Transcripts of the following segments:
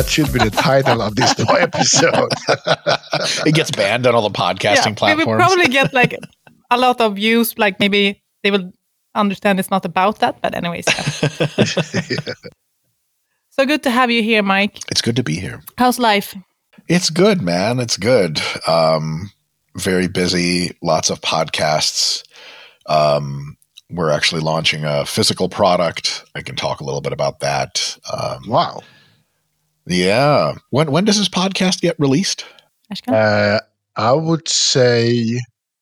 That should be the title of this episode. it gets banned on all the podcasting yeah, platforms. We will probably get like a lot of views. Like maybe they will understand it's not about that. But anyways, yeah. so good to have you here, Mike. It's good to be here. How's life? It's good, man. It's good. Um, very busy. Lots of podcasts. Um, we're actually launching a physical product. I can talk a little bit about that. Um, wow. Yeah. When when does this podcast get released? Uh, I would say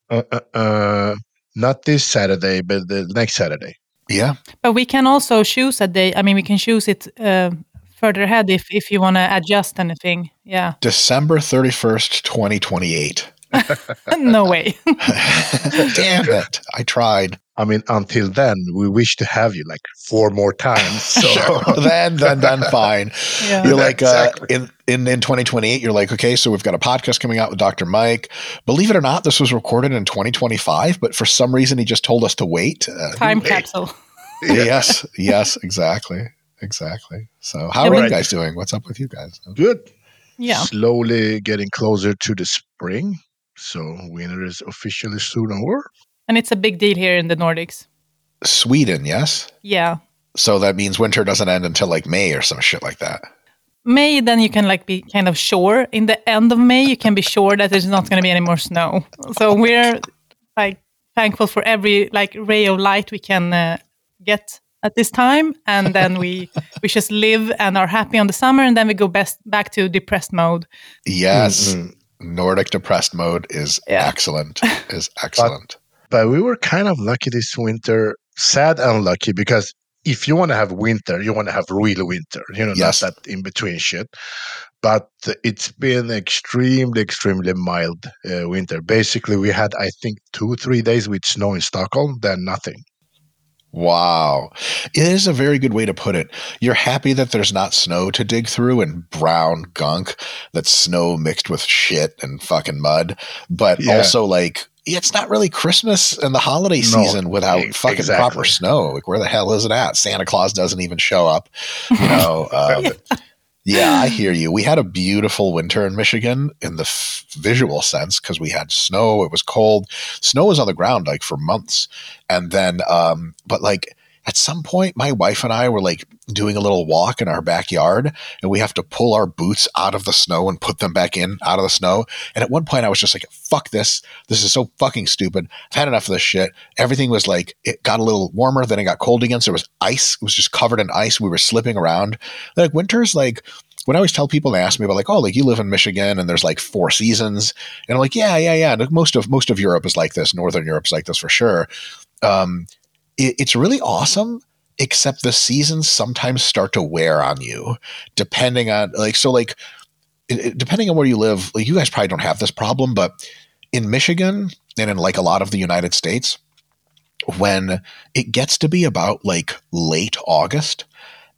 uh, uh, uh, not this Saturday, but the next Saturday. Yeah. But we can also choose a day. I mean, we can choose it uh, further ahead if if you want to adjust anything. Yeah. December thirty first, twenty twenty eight. no way. Damn it. I tried. I mean, until then, we wish to have you like four more times. So sure. then, then, then, fine. Yeah. You're like exactly. uh, in in in 2028. You're like, okay, so we've got a podcast coming out with Dr. Mike. Believe it or not, this was recorded in 2025, but for some reason, he just told us to wait. Uh, Time wait. capsule. yes, yes, exactly, exactly. So, how yeah, are right. you guys doing? What's up with you guys? Good. Yeah. Slowly getting closer to the spring. So winter is officially soon over. And it's a big deal here in the Nordics. Sweden, yes? Yeah. So that means winter doesn't end until like May or some shit like that. May, then you can like be kind of sure. In the end of May, you can be sure that there's not going to be any more snow. So we're like thankful for every like ray of light we can uh, get at this time, and then we we just live and are happy on the summer, and then we go best back to depressed mode. Yes, mm-hmm. Nordic depressed mode is yeah. excellent. Is excellent. But we were kind of lucky this winter, sad and lucky because if you want to have winter, you want to have real winter, you know, yes. not that in between shit. But it's been extremely, extremely mild uh, winter. Basically, we had, I think, two, three days with snow in Stockholm, then nothing. Wow. It is a very good way to put it. You're happy that there's not snow to dig through and brown gunk that's snow mixed with shit and fucking mud, but yeah. also like it's not really Christmas and the holiday no, season without fucking exactly. proper snow. Like, where the hell is it at? Santa Claus doesn't even show up. You know. Um, yeah, I hear you. We had a beautiful winter in Michigan in the f- visual sense because we had snow. It was cold. Snow was on the ground like for months, and then, um, but like at some point, my wife and I were like doing a little walk in our backyard, and we have to pull our boots out of the snow and put them back in out of the snow. And at one point, I was just like, fuck this. This is so fucking stupid. I've had enough of this shit. Everything was like, it got a little warmer, then it got cold again. So it was ice. It was just covered in ice. We were slipping around. Like, winter's like, when I always tell people, they ask me about like, oh, like you live in Michigan and there's like four seasons, and I'm like, yeah, yeah, yeah. Most of most of Europe is like this. Northern Europe's like this for sure. Um, it, it's really awesome except the seasons sometimes start to wear on you depending on like so like depending on where you live like you guys probably don't have this problem but in michigan and in like a lot of the united states when it gets to be about like late august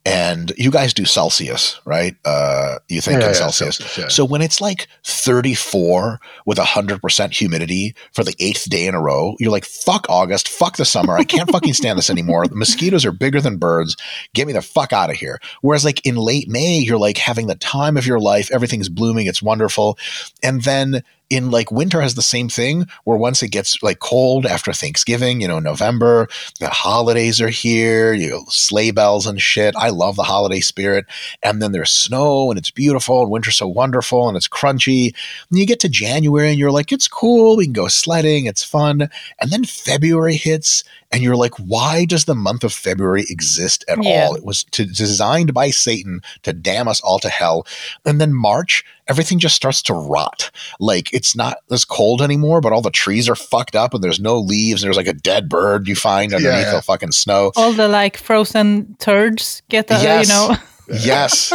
and you guys do Celsius, right? Uh, you think yeah, in yeah, Celsius. Celsius yeah. So when it's like 34 with 100% humidity for the eighth day in a row, you're like, fuck August, fuck the summer. I can't fucking stand this anymore. The mosquitoes are bigger than birds. Get me the fuck out of here. Whereas like in late May, you're like having the time of your life. Everything's blooming. It's wonderful. And then in like winter has the same thing where once it gets like cold after Thanksgiving, you know, November, the holidays are here, you know, sleigh bells and shit. I love the holiday spirit. And then there's snow and it's beautiful and winter's so wonderful and it's crunchy. And you get to January and you're like, it's cool. We can go sledding. It's fun. And then February hits and you're like, why does the month of February exist at yeah. all? It was to, designed by Satan to damn us all to hell. And then March, everything just starts to rot. Like it's not as cold anymore, but all the trees are fucked up and there's no leaves and there's like a dead bird you find underneath yeah. the fucking snow. All the like frozen turds get, uh, yes. you know. yes.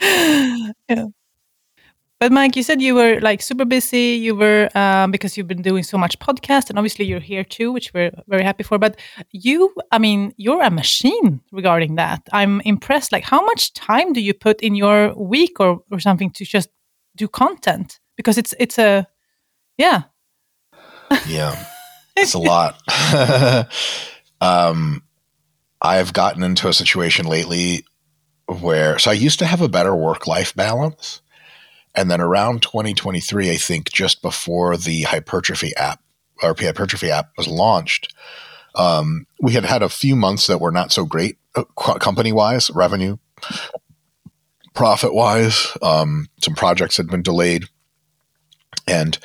yeah. But Mike, you said you were like super busy. You were um, because you've been doing so much podcast, and obviously you're here too, which we're very happy for. But you, I mean, you're a machine regarding that. I'm impressed. Like, how much time do you put in your week or or something to just do content? Because it's it's a yeah, yeah, it's a lot. um, I've gotten into a situation lately where so I used to have a better work life balance. And then around 2023, I think just before the hypertrophy app or hypertrophy app was launched, um, we had had a few months that were not so great uh, company wise, revenue, profit wise. Um, some projects had been delayed. And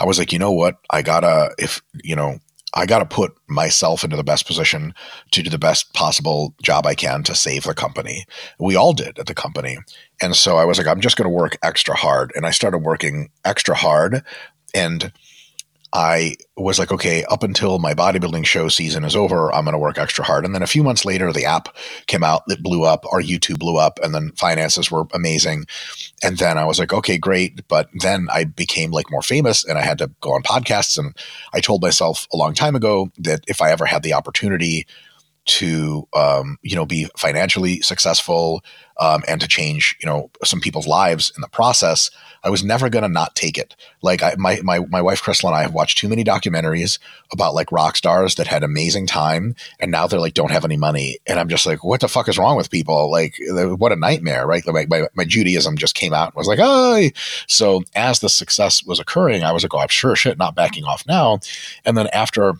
I was like, you know what? I gotta, if, you know, I got to put myself into the best position to do the best possible job I can to save the company. We all did at the company. And so I was like, I'm just going to work extra hard. And I started working extra hard. And I was like, okay, up until my bodybuilding show season is over, I'm going to work extra hard. And then a few months later, the app came out, it blew up, our YouTube blew up, and then finances were amazing. And then I was like, okay, great. But then I became like more famous and I had to go on podcasts. And I told myself a long time ago that if I ever had the opportunity to um, you know be financially successful um, and to change you know some people's lives in the process i was never going to not take it. Like I, my, my my wife crystal and i have watched too many documentaries about like rock stars that had amazing time and now they're like don't have any money and i'm just like what the fuck is wrong with people? Like what a nightmare right? Like my, my judaism just came out and was like oh so as the success was occurring i was like oh i'm sure shit not backing off now. And then after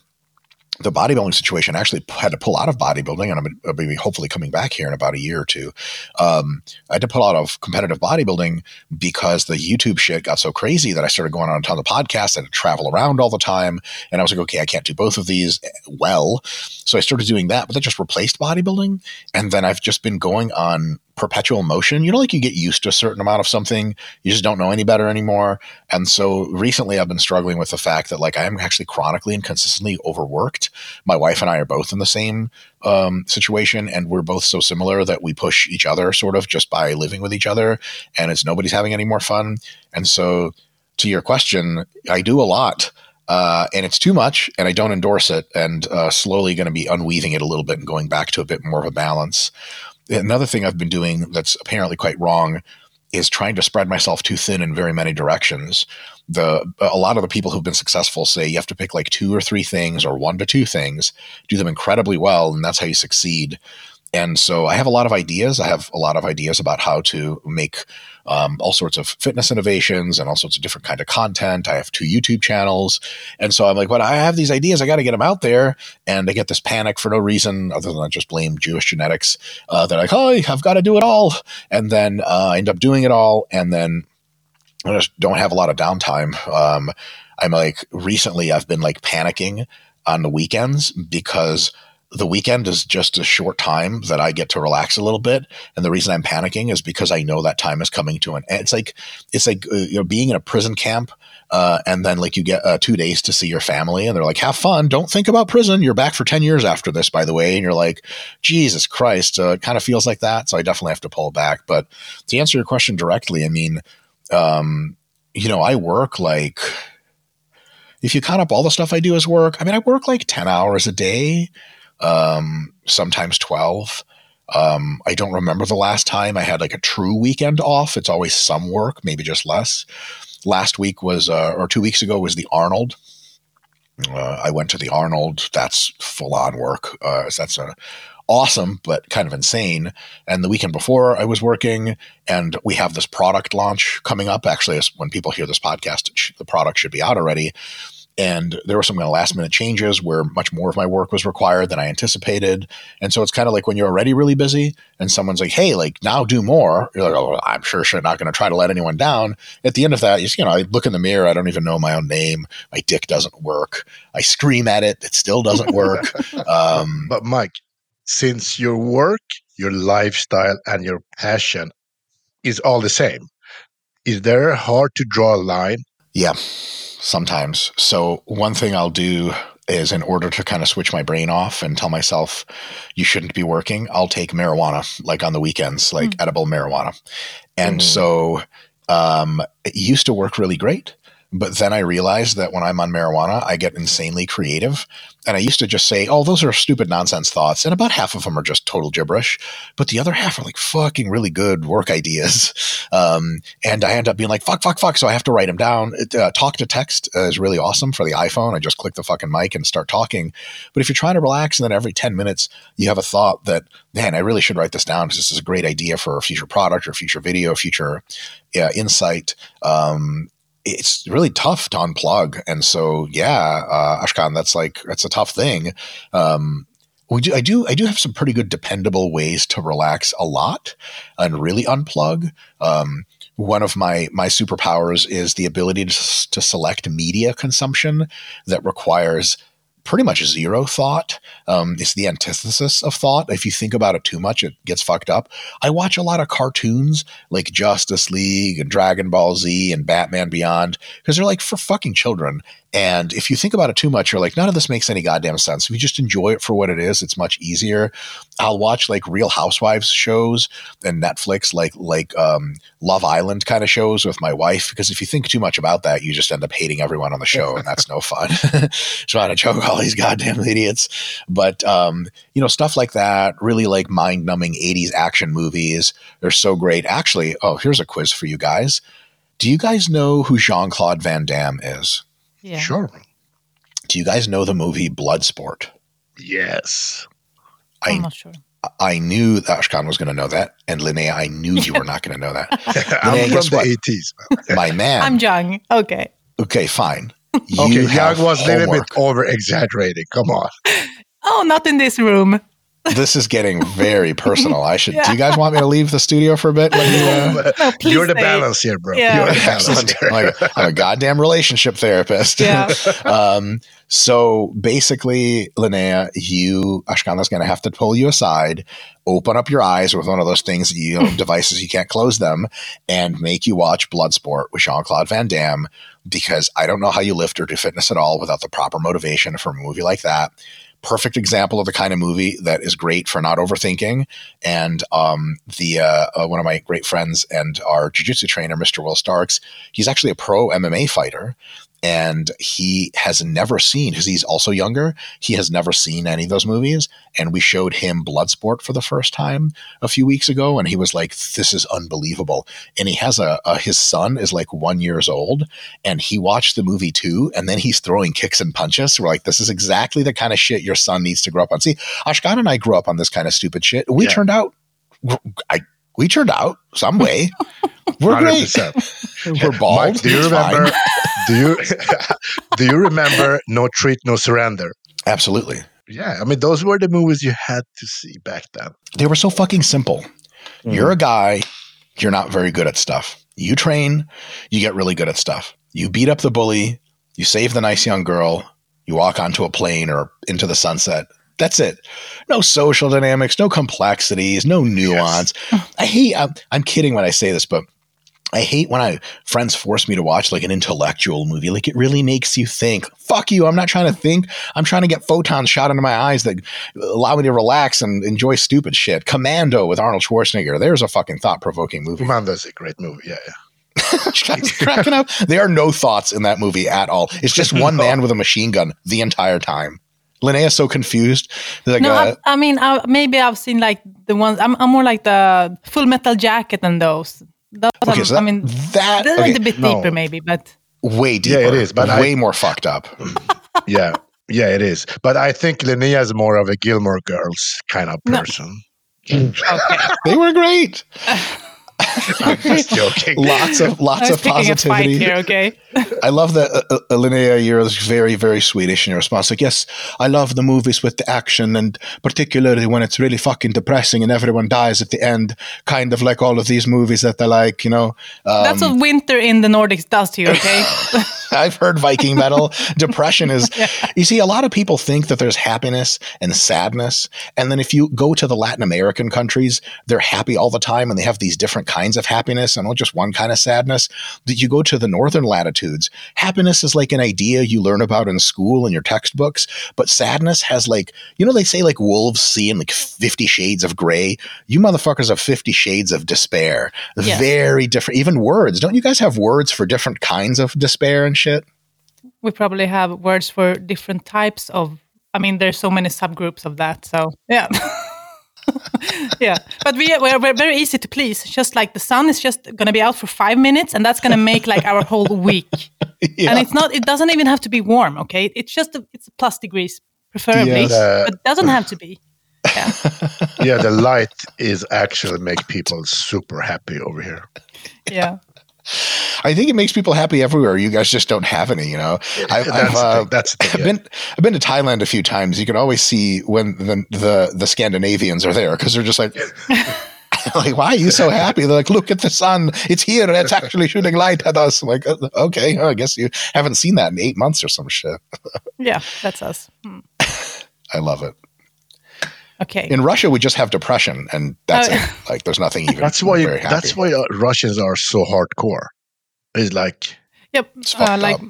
the bodybuilding situation I actually had to pull out of bodybuilding and I'm to be hopefully coming back here in about a year or two. Um, I had to pull out of competitive bodybuilding because the YouTube shit got so crazy that I started going on a ton of podcasts and travel around all the time. And I was like, okay, I can't do both of these well. So I started doing that, but that just replaced bodybuilding. And then I've just been going on perpetual motion. You know, like you get used to a certain amount of something, you just don't know any better anymore. And so recently I've been struggling with the fact that like I am actually chronically and consistently overworked. My wife and I are both in the same um, situation, and we're both so similar that we push each other sort of just by living with each other, and it's nobody's having any more fun. And so, to your question, I do a lot. Uh, and it's too much, and I don't endorse it. And uh, slowly going to be unweaving it a little bit and going back to a bit more of a balance. Another thing I've been doing that's apparently quite wrong is trying to spread myself too thin in very many directions. The a lot of the people who've been successful say you have to pick like two or three things or one to two things, do them incredibly well, and that's how you succeed. And so I have a lot of ideas. I have a lot of ideas about how to make um, all sorts of fitness innovations and all sorts of different kind of content. I have two YouTube channels, and so I'm like, "But I have these ideas. I got to get them out there." And I get this panic for no reason other than I just blame Jewish genetics. Uh, they're like, "Oh, I've got to do it all," and then uh, I end up doing it all, and then I just don't have a lot of downtime. Um, I'm like, recently, I've been like panicking on the weekends because the weekend is just a short time that I get to relax a little bit. And the reason I'm panicking is because I know that time is coming to an end. It's like, it's like, uh, you know, being in a prison camp. Uh, and then like you get uh, two days to see your family and they're like, have fun. Don't think about prison. You're back for 10 years after this, by the way. And you're like, Jesus Christ. Uh, it kind of feels like that. So I definitely have to pull back. But to answer your question directly, I mean, um, you know, I work like, if you count up all the stuff I do as work, I mean, I work like 10 hours a day um, sometimes 12. Um, I don't remember the last time I had like a true weekend off. It's always some work, maybe just less. Last week was, uh, or two weeks ago, was the Arnold. Uh, I went to the Arnold. That's full on work. Uh, that's a awesome, but kind of insane. And the weekend before, I was working, and we have this product launch coming up. Actually, when people hear this podcast, the product should be out already and there were some kind of last minute changes where much more of my work was required than I anticipated. And so it's kind of like when you're already really busy and someone's like, "Hey, like now do more." You're like, "Oh, I'm sure, sure, not going to try to let anyone down." At the end of that, you know, I look in the mirror, I don't even know my own name. My dick doesn't work. I scream at it, it still doesn't work. um, but Mike, since your work, your lifestyle, and your passion is all the same, is there hard to draw a line? Yeah sometimes. So one thing I'll do is in order to kind of switch my brain off and tell myself you shouldn't be working, I'll take marijuana like on the weekends, like mm. edible marijuana. And mm. so um, it used to work really great. But then I realized that when I'm on marijuana, I get insanely creative. And I used to just say, oh, those are stupid nonsense thoughts. And about half of them are just total gibberish. But the other half are like fucking really good work ideas. Um, and I end up being like, fuck, fuck, fuck. So I have to write them down. Uh, talk to text is really awesome for the iPhone. I just click the fucking mic and start talking. But if you're trying to relax and then every 10 minutes you have a thought that, man, I really should write this down because this is a great idea for a future product or future video, future insight. Um, it's really tough to unplug. And so, yeah, uh, Ashkan, that's like, that's a tough thing. Um, we do, I do, I do have some pretty good dependable ways to relax a lot and really unplug. Um, one of my my superpowers is the ability to, to select media consumption that requires pretty much zero thought. Um, it's the antithesis of thought. If you think about it too much, it gets fucked up. I watch a lot of cartoons like Justice League and Dragon Ball Z and Batman Beyond because they're like for fucking children. And if you think about it too much, you're like, none of this makes any goddamn sense. If you just enjoy it for what it is, it's much easier. I'll watch like Real Housewives shows and Netflix, like like um, Love Island kind of shows with my wife. Because if you think too much about that, you just end up hating everyone on the show, and that's no fun. so Trying to choke all these goddamn idiots. But um, you know, stuff like that, really like mind numbing '80s action movies. They're so great. Actually, oh, here's a quiz for you guys. Do you guys know who Jean Claude Van Damme is? Yeah. Sure. Do you guys know the movie Bloodsport? Yes. I, I'm not sure. I knew that Ashkan was going to know that, and Linnea, I knew you were not going to know that. I'm Linnea, from guess the what? 80s. My man. I'm young. Okay. okay, fine. Okay, Young was a little bit over exaggerating. Come on. Oh, not in this room. This is getting very personal. I should. Yeah. Do you guys want me to leave the studio for a bit? Let me, uh, No, please You're the balance here, bro. Yeah. You're the balance Excellent. here. I'm, a, I'm a goddamn relationship therapist. Yeah. um, so basically, Linnea, you Ashkana's going to have to pull you aside, open up your eyes with one of those things you know, devices you can't close them, and make you watch Bloodsport with Jean Claude Van Damme. Because I don't know how you lift or do fitness at all without the proper motivation for a movie like that. Perfect example of the kind of movie that is great for not overthinking. And um, the uh, uh, one of my great friends and our jujitsu trainer, Mr. Will Starks, he's actually a pro MMA fighter and he has never seen because he's also younger he has never seen any of those movies. And we showed him bloodsport for the first time a few weeks ago and he was like this is unbelievable. And he has a, a his son is like one years old and he watched the movie too and then he's throwing kicks and punches. We're like this is exactly the kind of shit your son needs to grow up on. See ashkan and i grew up on this kind of stupid shit. We Yeah. turned out i we turned out some way we're great 100%. we're bald Mike, do you remember? do you do you remember No Retreat, No Surrender? absolutely Yeah, I mean those were the movies you had to see back then. they were so fucking simple. Mm. You're a guy, you're not very good at stuff. You train, you get really good at stuff. You beat up the bully, you save the nice young girl, you walk onto a plane or into the sunset. That's it. No social dynamics, no complexities, no nuance. I hate, I'm, I'm kidding when I say this, but I hate when I friends force me to watch like an intellectual movie. Like it really makes you think. Fuck you. I'm not trying to think. I'm trying to get photons shot into my eyes that allow me to relax and enjoy stupid shit. Commando with Arnold Schwarzenegger. There's a fucking thought provoking movie. Commando is a great movie. Yeah, yeah. Cracking up. There are no thoughts in that movie at all. It's just one No. man with a machine gun the entire time. Linnea's so confused. Like, no, uh, I, I mean, I, maybe I've seen like the ones. I'm, I'm more like the Full Metal Jacket and those. Those okay, I'm- so that, I mean, that they're okay, a bit no. deeper, maybe, but way deeper. Yeah, it is, but I- way more fucked up. yeah, yeah, it is. But I think Linnea is more of a Gilmore Girls kind of No. person. okay. They were great. I'm just joking. Lots of lots I'm of picking a fight positivity. here, okay? I love that, uh, uh, Linnea, you're very, very Swedish in your response. Like, yes, I love the movies with the action, and particularly when it's really fucking depressing and everyone dies at the end, kind of like all of these movies that I like, you know. Um, That's what winter in the Nordics does to you, okay? I've heard Viking metal. Depression is, you see, a lot of people think that there's happiness and sadness. And then if you go to the Latin American countries, they're happy all the time and they have these different different kinds of happiness and not just one kind of sadness. That you go to the northern latitudes, happiness is like an idea you learn about in school in your textbooks, but sadness has like, you know, they say like wolves see in like 50 shades of gray. You motherfuckers have 50 shades of despair. Very different. Even words. Don't you guys have words for different kinds of despair and shit? We probably have words for different types of I mean, there's so many subgroups of that. So yeah. yeah, but we we're, we're very easy to please. Just like the sun is just going to be out for five minutes, and that's going to make like our whole week. Yeah. And it's not. It doesn't even have to be warm. Okay, it's just a, it's plus degrees, preferably, yeah, but it doesn't have to be. Yeah. yeah, the light is actually make people super happy over here. Yeah. I think it makes people happy everywhere. You guys just don't have any, you know. I, that's I've, uh, that's thing, yeah. been I've been to Thailand a few times. You can always see when the the, the Scandinavians are there because they're just like. like, why are you so happy? They're like, look at the sun. It's here. It's actually shooting light at us. I'm like, uh, okay, I guess you haven't seen that in eight months or some shit. yeah, that's us. Hmm. I love it. Okay. In Russia, we just have depression, and that's uh, it. Like, there's nothing even. That's why. That's why uh, Russians are so hardcore. It's like. Yep. Uh, like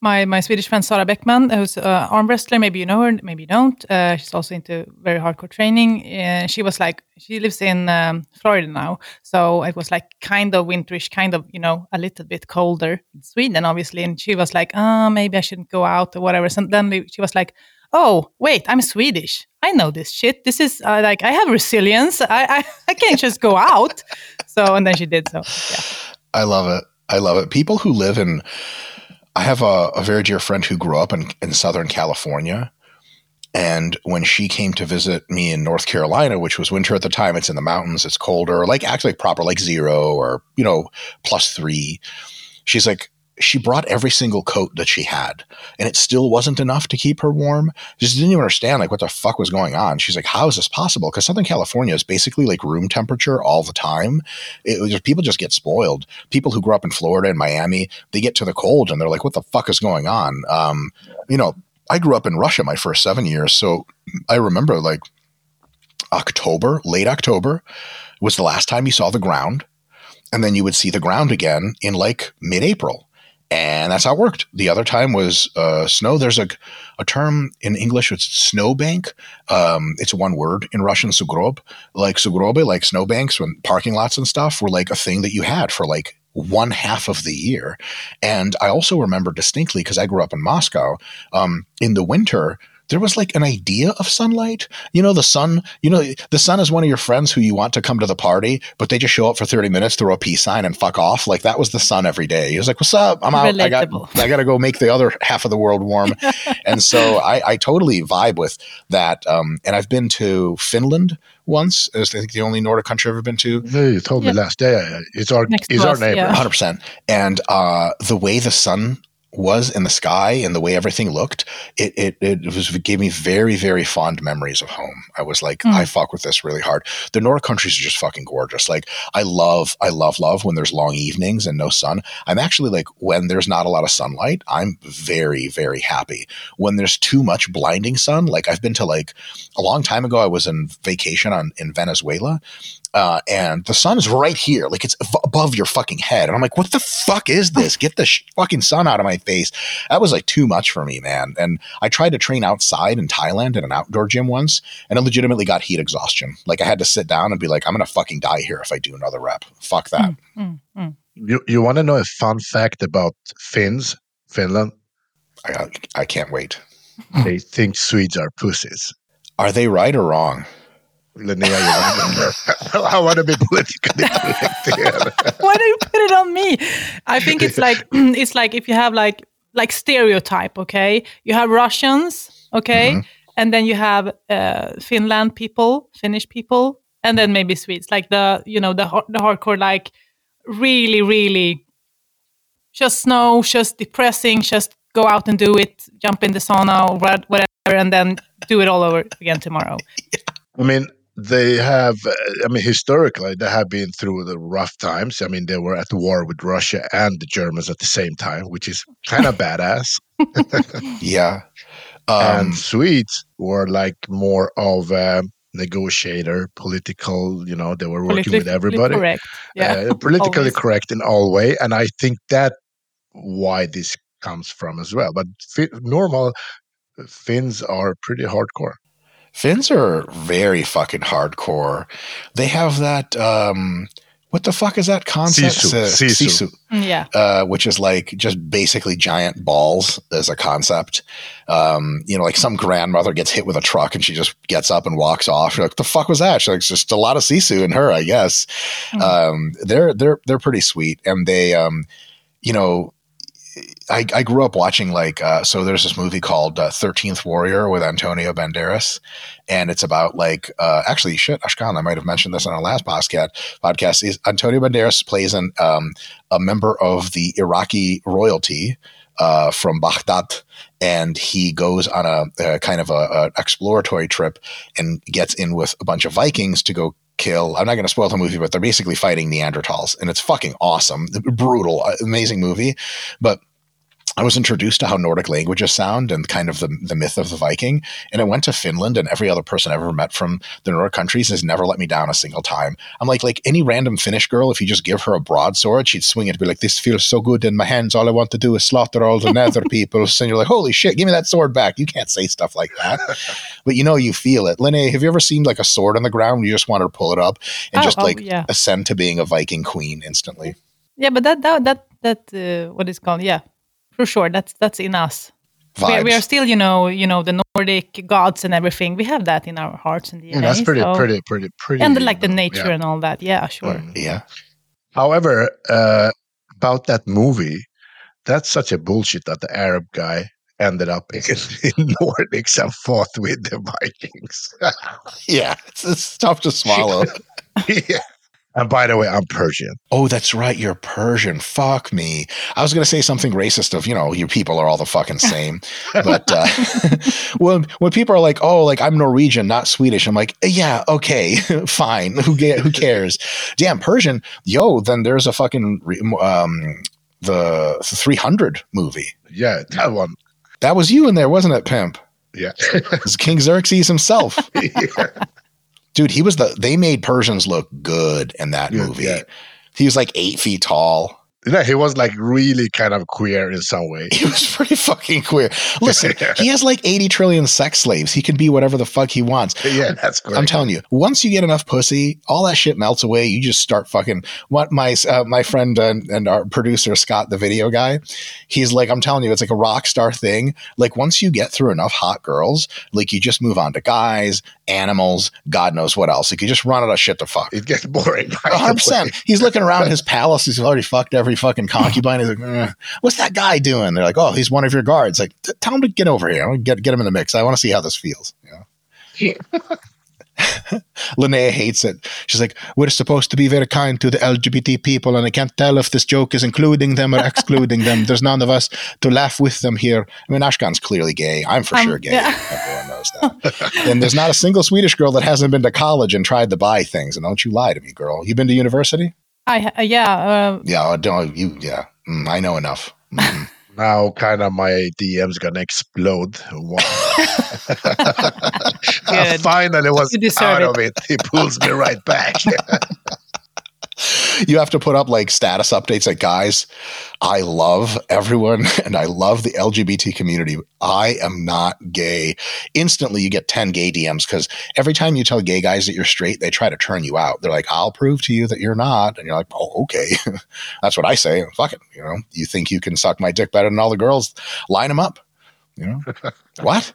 my my Swedish friend Sarah Bäckman, who's an arm wrestler. Maybe you know her, maybe you don't. Uh, she's also into very hardcore training. Uh, she was like, she lives in um, Florida now, so it was like kind of winterish, kind of you know a little bit colder in Sweden, obviously. And she was like, ah, oh, maybe I shouldn't go out or whatever. So then she was like oh wait i'm swedish. I know this shit. This is uh, like i have resilience. I, I i can't just go out. So and then she did so yeah. I love it. I love it. People who live in i have a, a very dear friend who grew up in, in southern california. And when she came to visit me in North Carolina, which was winter at the time, it's in the mountains, it's colder, like actually proper, like zero or, you know, plus three. She's like, she brought every single coat that she had and it still wasn't enough to keep her warm. She just didn't even understand like what the fuck was going on. She's like, how is this possible? Because Southern California is basically like room temperature all the time. It was people just get spoiled. People who grew up in Florida and Miami, they get to the cold and they're like, what the fuck is going on? Um, you know, I grew up in Russia my first seven years. So I remember like October, late October was the last time you saw the ground. And then you would see the ground again in like mid April and that's how it worked. The other time was uh, snow. There's a, a term in English, it's snowbank. Um, it's one word in Russian, sugrob. Like sugrobe, like snowbanks, when parking lots and stuff were like a thing that you had for like one half of the year. And I also remember distinctly, because I grew up in Moscow, um, in the winter, there was like an idea of sunlight. You know, the sun, you know, the sun is one of your friends who you want to come to the party, but they just show up for 30 minutes, throw a peace sign and fuck off. Like that was the sun every day. He was like, what's up? I'm out. Relatable. I got, I got to go make the other half of the world warm. and so I, I totally vibe with that. Um, and I've been to Finland once. It's I think the only Nordic country I've ever been to. Yeah, you told me last day. It's our, Next it's our neighbor. Yeah. 100%. And uh, the way the sun was in the sky and the way everything looked, it it it was it gave me very very fond memories of home. I was like, mm. I fuck with this really hard. The Nordic countries are just fucking gorgeous. Like I love I love love when there's long evenings and no sun. I'm actually like when there's not a lot of sunlight, I'm very very happy. When there's too much blinding sun, like I've been to like a long time ago, I was in vacation on in Venezuela uh, and the sun is right here, like it's above your fucking head. And I'm like, what the fuck is this? Get the sh- fucking sun out of my face. That was like too much for me, man. And I tried to train outside in Thailand in an outdoor gym once, and I legitimately got heat exhaustion. Like I had to sit down and be like, I'm gonna fucking die here if I do another rep. Fuck that. Mm, mm, mm. You you want to know a fun fact about Finns, Finland? I I can't wait. They think Swedes are pussies. Are they right or wrong? Linnea, I want to be politically correct Why do you put it on me? I think it's like it's like if you have like like stereotype, okay? You have Russians, okay, mm-hmm. and then you have uh, Finland people, Finnish people, and then maybe Swedes, like the you know the the hardcore, like really, really, just snow, just depressing, just go out and do it, jump in the sauna or whatever, and then do it all over again tomorrow. I mean, they have i mean historically they have been through the rough times i mean they were at war with russia and the germans at the same time which is kind of badass yeah um, and swedes were like more of a negotiator, political. You know, they were working with everybody. Correct. Yeah. Uh, politically Always. correct in all way, and I think that why this comes from as well. But fi- normal Finns are pretty hardcore. Finns are very fucking hardcore. They have that. um what the fuck is that concept? Sisu. Uh, Sisu. Sisu. Mm, yeah. Uh, which is like just basically giant balls as a concept. Um, you know, like some grandmother gets hit with a truck and she just gets up and walks off. You're like, the fuck was that? She's like, just a lot of sisu in her, I guess. Mm. Um, they're they're they're pretty sweet, and they, um, you know, I, I, grew up watching like uh, so there's this movie called uh, Thirteenth Warrior with Antonio Banderas, and it's about like uh, actually shit Ashkan I might have mentioned this on our last podcast. Podcast is Antonio Banderas plays an um, a member of the Iraqi royalty uh, from Baghdad, and he goes on a, a kind of a, a exploratory trip and gets in with a bunch of Vikings to go kill. I'm not going to spoil the movie, but they're basically fighting Neanderthals, and it's fucking awesome, brutal, amazing movie. But I was introduced to how Nordic languages sound and kind of the, the myth of the Viking. And I went to Finland, and every other person I've ever met from the Nordic countries has never let me down a single time. I'm like, like any random Finnish girl, if you just give her a broadsword, she'd swing it and be like, "This feels so good in my hands. All I want to do is slaughter all the Nether people." And you're like, "Holy shit, give me that sword back!" You can't say stuff like that, but you know you feel it. Linnea, have you ever seen like a sword on the ground? You just want to pull it up and oh, just oh, like yeah. ascend to being a Viking queen instantly. Yeah, but that that that that uh, what is called yeah for sure. That's that's in us. We, we, are still, you know, you know, the Nordic gods and everything. We have that in our hearts and DNA. Mm, that's pretty, so. pretty, pretty, pretty. And the, like the nature yeah. and all that. Yeah, sure. Mm, yeah. However, uh, about that movie, that's such a bullshit that the Arab guy ended up in, in Nordics and fought with the Vikings. yeah, it's, it's tough to swallow. yeah. And by the way, I'm Persian. Oh, that's right. You're Persian. Fuck me. I was going to say something racist of, you know, your people are all the fucking same. but uh, when, when people are like, oh, like I'm Norwegian, not Swedish, I'm like, yeah, okay, fine. Who, get, who cares? Damn, Persian. Yo, then there's a fucking, um, the 300 movie. Yeah, that one. That was you in there, wasn't it, Pimp? Yeah. it's King Xerxes himself. yeah dude, he was the they made Persians look good in that yeah, movie. Yeah. He was like eight feet tall. Yeah, he was like really kind of queer in some way. He was pretty fucking queer. Listen, he has like 80 trillion sex slaves. He can be whatever the fuck he wants. Yeah, that's great. I'm telling you, once you get enough pussy, all that shit melts away. You just start fucking. What my uh, my friend and, and our producer Scott, the video guy, he's like, I'm telling you, it's like a rock star thing. Like once you get through enough hot girls, like you just move on to guys, animals, God knows what else. Like you just run out of shit to fuck. It gets boring. 100. percent He's looking around his palace. He's already fucked every fucking concubine. He's like, eh, what's that guy doing? They're like, oh, he's one of your guards. Like, tell him to get over here. Get get him in the mix. I want to see how this feels. You know? Linnea hates it. She's like, we're supposed to be very kind to the LGBT people, and I can't tell if this joke is including them or excluding them. There's none of us to laugh with them here. I mean, Ashkan's clearly gay. I'm for um, sure gay. Yeah. Everyone knows that. and there's not a single Swedish girl that hasn't been to college and tried to buy things. And don't you lie to me, girl. You been to university? I uh, yeah. Uh, yeah, don't you? Yeah, mm, I know enough. Mm now kind of my DM's gonna explode. finally was out it. of it. He pulls me right back. You have to put up like status updates like guys. I love everyone and i love the lgbt community. I am not gay. Instantly you get 10 gay dms because every time you tell gay guys that you're straight they try to turn you out. They're like i'll prove to you that you're not. And you're like oh okay. That's what i say. Fuck it you know? You think you can suck my dick better than all the girls? Line them up you know? What?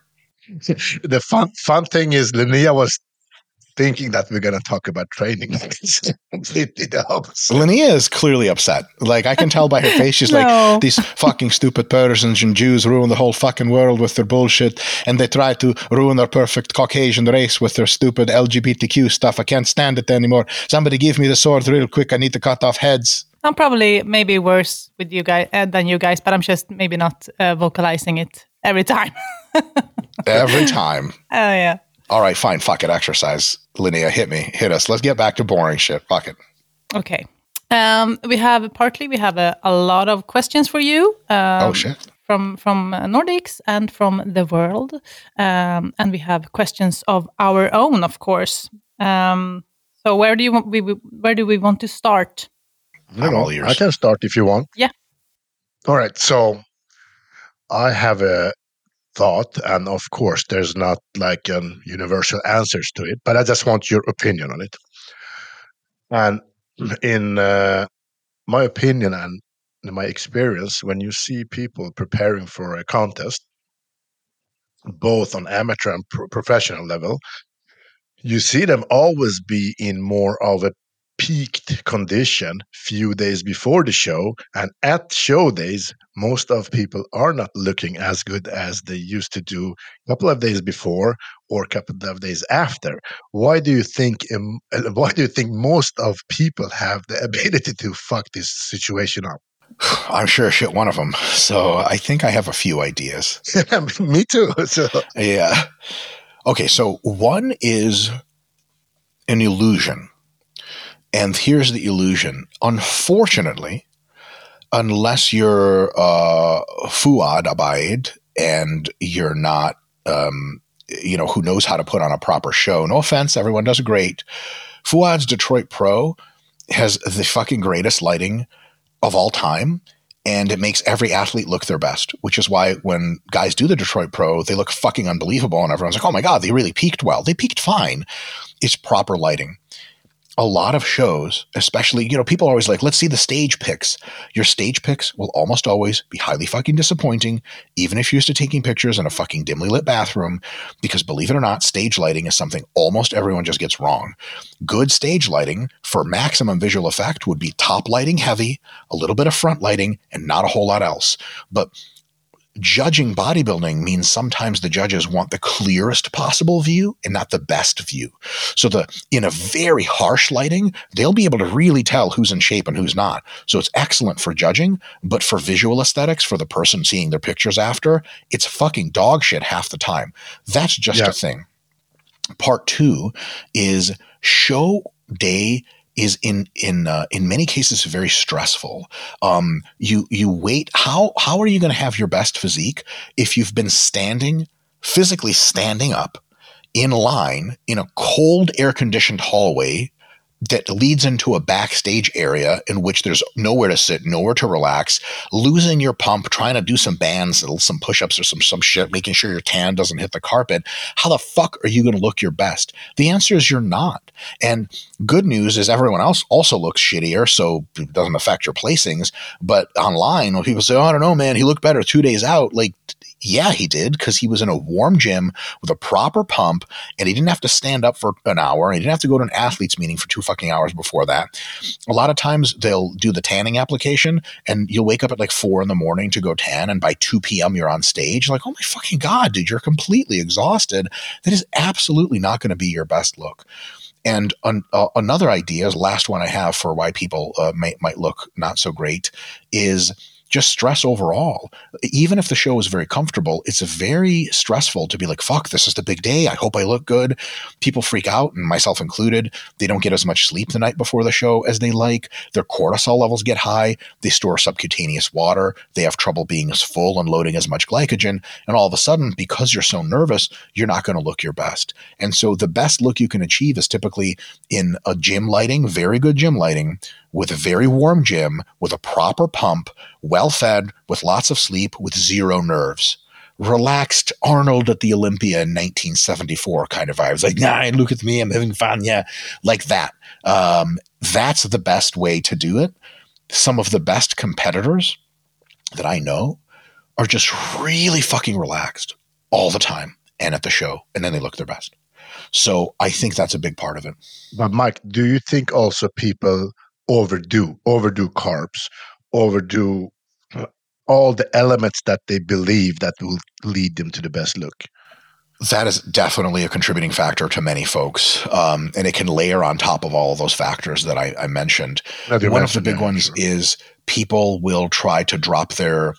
The fun fun thing is Linnea was thinking that we're going to talk about training. completely the opposite. Linnea is clearly upset. Like I can tell by her face, she's no. like, "These fucking stupid Persians and Jews ruin the whole fucking world with their bullshit, and they try to ruin our perfect Caucasian race with their stupid LGBTQ stuff. I can't stand it anymore. Somebody give me the sword real quick. I need to cut off heads." I'm probably maybe worse with you guys uh, than you guys, but I'm just maybe not uh, vocalizing it every time. every time. Oh yeah. All right, fine. Fuck it. Exercise. Linnea, hit me. Hit us. Let's get back to boring shit. Fuck it. Okay. Um, we have partly we have a, a lot of questions for you. Um, oh shit. from from uh, Nordics and from the world, um, and we have questions of our own, of course. Um, so where do you want we where do we want to start? I, know, I can start if you want. Yeah. All right. So I have a thought, and of course, there's not like an universal answers to it, but I just want your opinion on it. And in uh, my opinion and my experience, when you see people preparing for a contest, both on amateur and pro- professional level, you see them always be in more of a peaked condition few days before the show and at show days most of people are not looking as good as they used to do a couple of days before or a couple of days after why do you think why do you think most of people have the ability to fuck this situation up I'm sure shit one of them. So I think I have a few ideas. Me too. So. Yeah. Okay, so one is an illusion. And here's the illusion. Unfortunately, unless you're uh, Fouad Abiad and you're not, um, you know, who knows how to put on a proper show. No offense, everyone does great. Fouad's Detroit Pro has the fucking greatest lighting of all time. And it makes every athlete look their best, which is why when guys do the Detroit Pro, they look fucking unbelievable. And everyone's like, oh my God, they really peaked well. They peaked fine. It's proper lighting a lot of shows, especially, you know, people are always like, let's see the stage picks. Your stage picks will almost always be highly fucking disappointing, even if you're used to taking pictures in a fucking dimly lit bathroom, because believe it or not, stage lighting is something almost everyone just gets wrong. Good stage lighting for maximum visual effect would be top lighting heavy, a little bit of front lighting, and not a whole lot else. But judging bodybuilding means sometimes the judges want the clearest possible view and not the best view. So the in a very harsh lighting, they'll be able to really tell who's in shape and who's not. So it's excellent for judging, but for visual aesthetics for the person seeing their pictures after, it's fucking dog shit half the time. That's just a thing. Part 2 is show day is in in uh, in many cases very stressful. Um, you you wait. How how are you going to have your best physique if you've been standing physically standing up in line in a cold air conditioned hallway that leads into a backstage area in which there's nowhere to sit, nowhere to relax, losing your pump, trying to do some bands, some push-ups or some some shit, making sure your tan doesn't hit the carpet. How the fuck are you going to look your best? The answer is you're not. And good news is everyone else also looks shittier, so it doesn't affect your placings. But online, when people say, "Oh, I don't know, man, he looked better two days out," like yeah, he did because he was in a warm gym with a proper pump and he didn't have to stand up for an hour. And he didn't have to go to an athlete's meeting for two fucking hours before that. A lot of times they'll do the tanning application and you'll wake up at like four in the morning to go tan. And by 2 p.m., you're on stage. Like, oh my fucking God, dude, you're completely exhausted. That is absolutely not going to be your best look. And an, uh, another idea, last one I have for why people uh, may, might look not so great, is just stress overall. Even if the show is very comfortable, it's very stressful to be like, fuck, this is the big day. I hope I look good. People freak out, and myself included. They don't get as much sleep the night before the show as they like. Their cortisol levels get high. They store subcutaneous water. They have trouble being as full and loading as much glycogen. And all of a sudden, because you're so nervous, you're not going to look your best. And so the best look you can achieve is typically in a gym lighting, very good gym lighting, with a very warm gym, with a proper pump, well fed, with lots of sleep, with zero nerves. Relaxed Arnold at the Olympia in 1974 kind of vibes. Like, nah, look at me, I'm having fun. Yeah, like that. Um, that's the best way to do it. Some of the best competitors that I know are just really fucking relaxed all the time and at the show, and then they look their best. So I think that's a big part of it. But Mike, do you think also people overdo overdo carbs overdo all the elements that they believe that will lead them to the best look that is definitely a contributing factor to many folks um, and it can layer on top of all of those factors that i, I mentioned one of the big ones sure. is people will try to drop their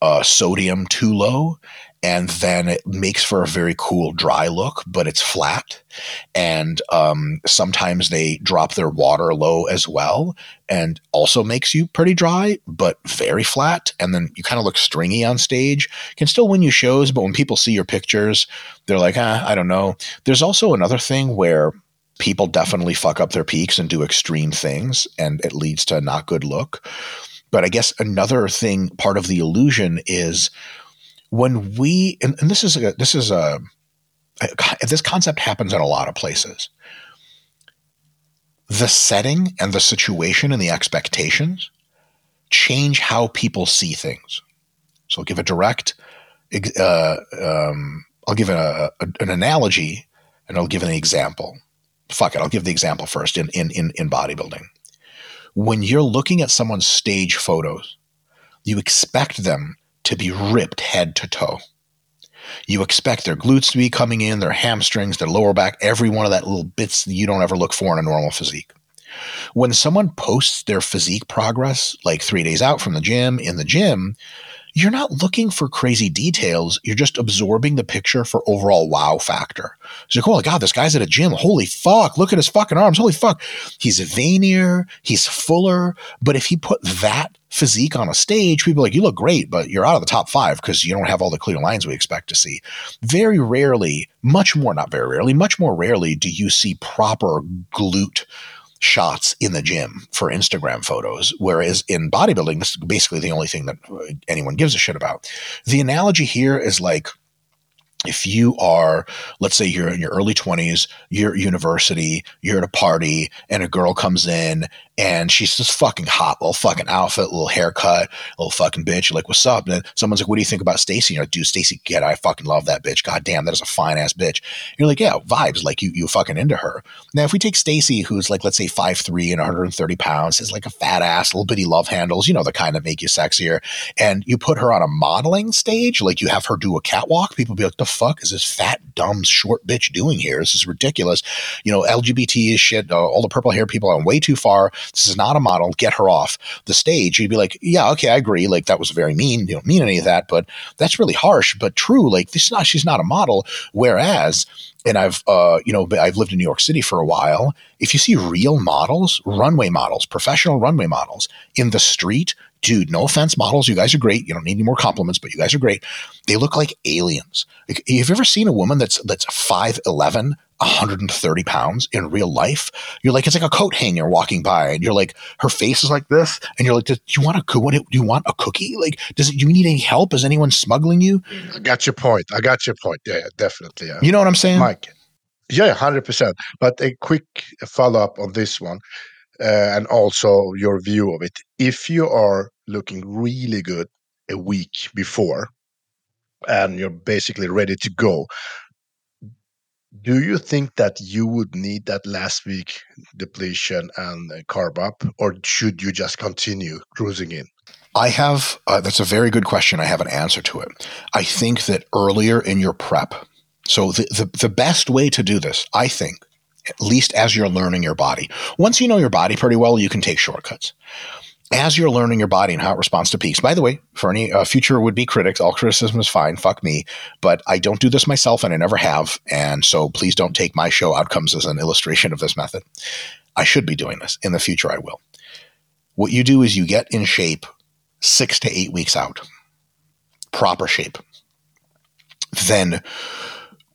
uh, sodium too low and then it makes for a very cool dry look, but it's flat. And um, sometimes they drop their water low as well, and also makes you pretty dry, but very flat. And then you kind of look stringy on stage. Can still win you shows, but when people see your pictures, they're like, ah, I don't know. There's also another thing where people definitely fuck up their peaks and do extreme things, and it leads to a not good look. But I guess another thing, part of the illusion is when we, and, and this is a, this is a, a, this concept happens in a lot of places. The setting and the situation and the expectations change how people see things. So I'll give a direct, uh, um, I'll give a, a, an analogy and I'll give an example. Fuck it, I'll give the example first in, in, in, in bodybuilding when you're looking at someone's stage photos, you expect them to be ripped head to toe. You expect their glutes to be coming in, their hamstrings, their lower back, every one of that little bits that you don't ever look for in a normal physique. When someone posts their physique progress, like three days out from the gym, in the gym, you're not looking for crazy details. You're just absorbing the picture for overall wow factor. It's like, oh God, this guy's at a gym. Holy fuck, look at his fucking arms. Holy fuck. He's veinier, he's fuller. But if he put that physique on a stage, people like, you look great, but you're out of the top five because you don't have all the clear lines we expect to see. Very rarely, much more, not very rarely, much more rarely do you see proper glute shots in the gym for Instagram photos. Whereas in bodybuilding, this is basically the only thing that uh, anyone gives a shit about. The analogy here is like, if you are, let's say you're in your early 20s, you're at university, you're at a party, and a girl comes in and she's just fucking hot, little fucking outfit, little haircut, little fucking bitch. You're like, what's up? And someone's like, what do you think about Stacy? You're like, dude, Stacy, get, I fucking love that bitch. God damn, that is a fine ass bitch. You're like, yeah, vibes, like you, you fucking into her. Now, if we take Stacy, who's like, let's say 5'3 and 130 pounds, is like a fat ass, little bitty love handles, you know, the kind that make you sexier, and you put her on a modeling stage, like you have her do a catwalk, people be like, the fuck is this fat, dumb, short bitch doing here? This is ridiculous. You know, LGBT is shit. Uh, all the purple hair people are way too far this is not a model. Get her off the stage. You'd be like, yeah, okay, I agree. Like that was very mean. You don't mean any of that, but that's really harsh, but true. Like this is not, she's not a model. Whereas, and I've, uh, you know, I've lived in New York City for a while. If you see real models, runway models, professional runway models in the street, dude, no offense, models, you guys are great. You don't need any more compliments, but you guys are great. They look like aliens. Like, have you ever seen a woman that's that's five eleven, 130 pounds in real life. You're like, it's like a coat hanger walking by, and you're like, her face is like this, and you're like, do you want a do you want a cookie? Like, does it, do you need any help? Is anyone smuggling you? I got your point. I got your point. Yeah, definitely. Yeah. You know what I'm saying, Mike? Yeah, hundred percent. But a quick follow up on this one, uh, and also your view of it. If you are looking really good a week before, and you're basically ready to go, do you think that you would need that last week depletion and carb up, or should you just continue cruising in? I have, uh, that's a very good question. I have an answer to it. I think that earlier in your prep, so the, the, the best way to do this, I think, at least as you're learning your body, once you know your body pretty well, you can take shortcuts as you're learning your body and how it responds to peaks. By the way, for any uh, future would be critics, all criticism is fine. Fuck me. But I don't do this myself and I never have. And so please don't take my show outcomes as an illustration of this method. I should be doing this. In the future, I will. What you do is you get in shape six to eight weeks out, proper shape. Then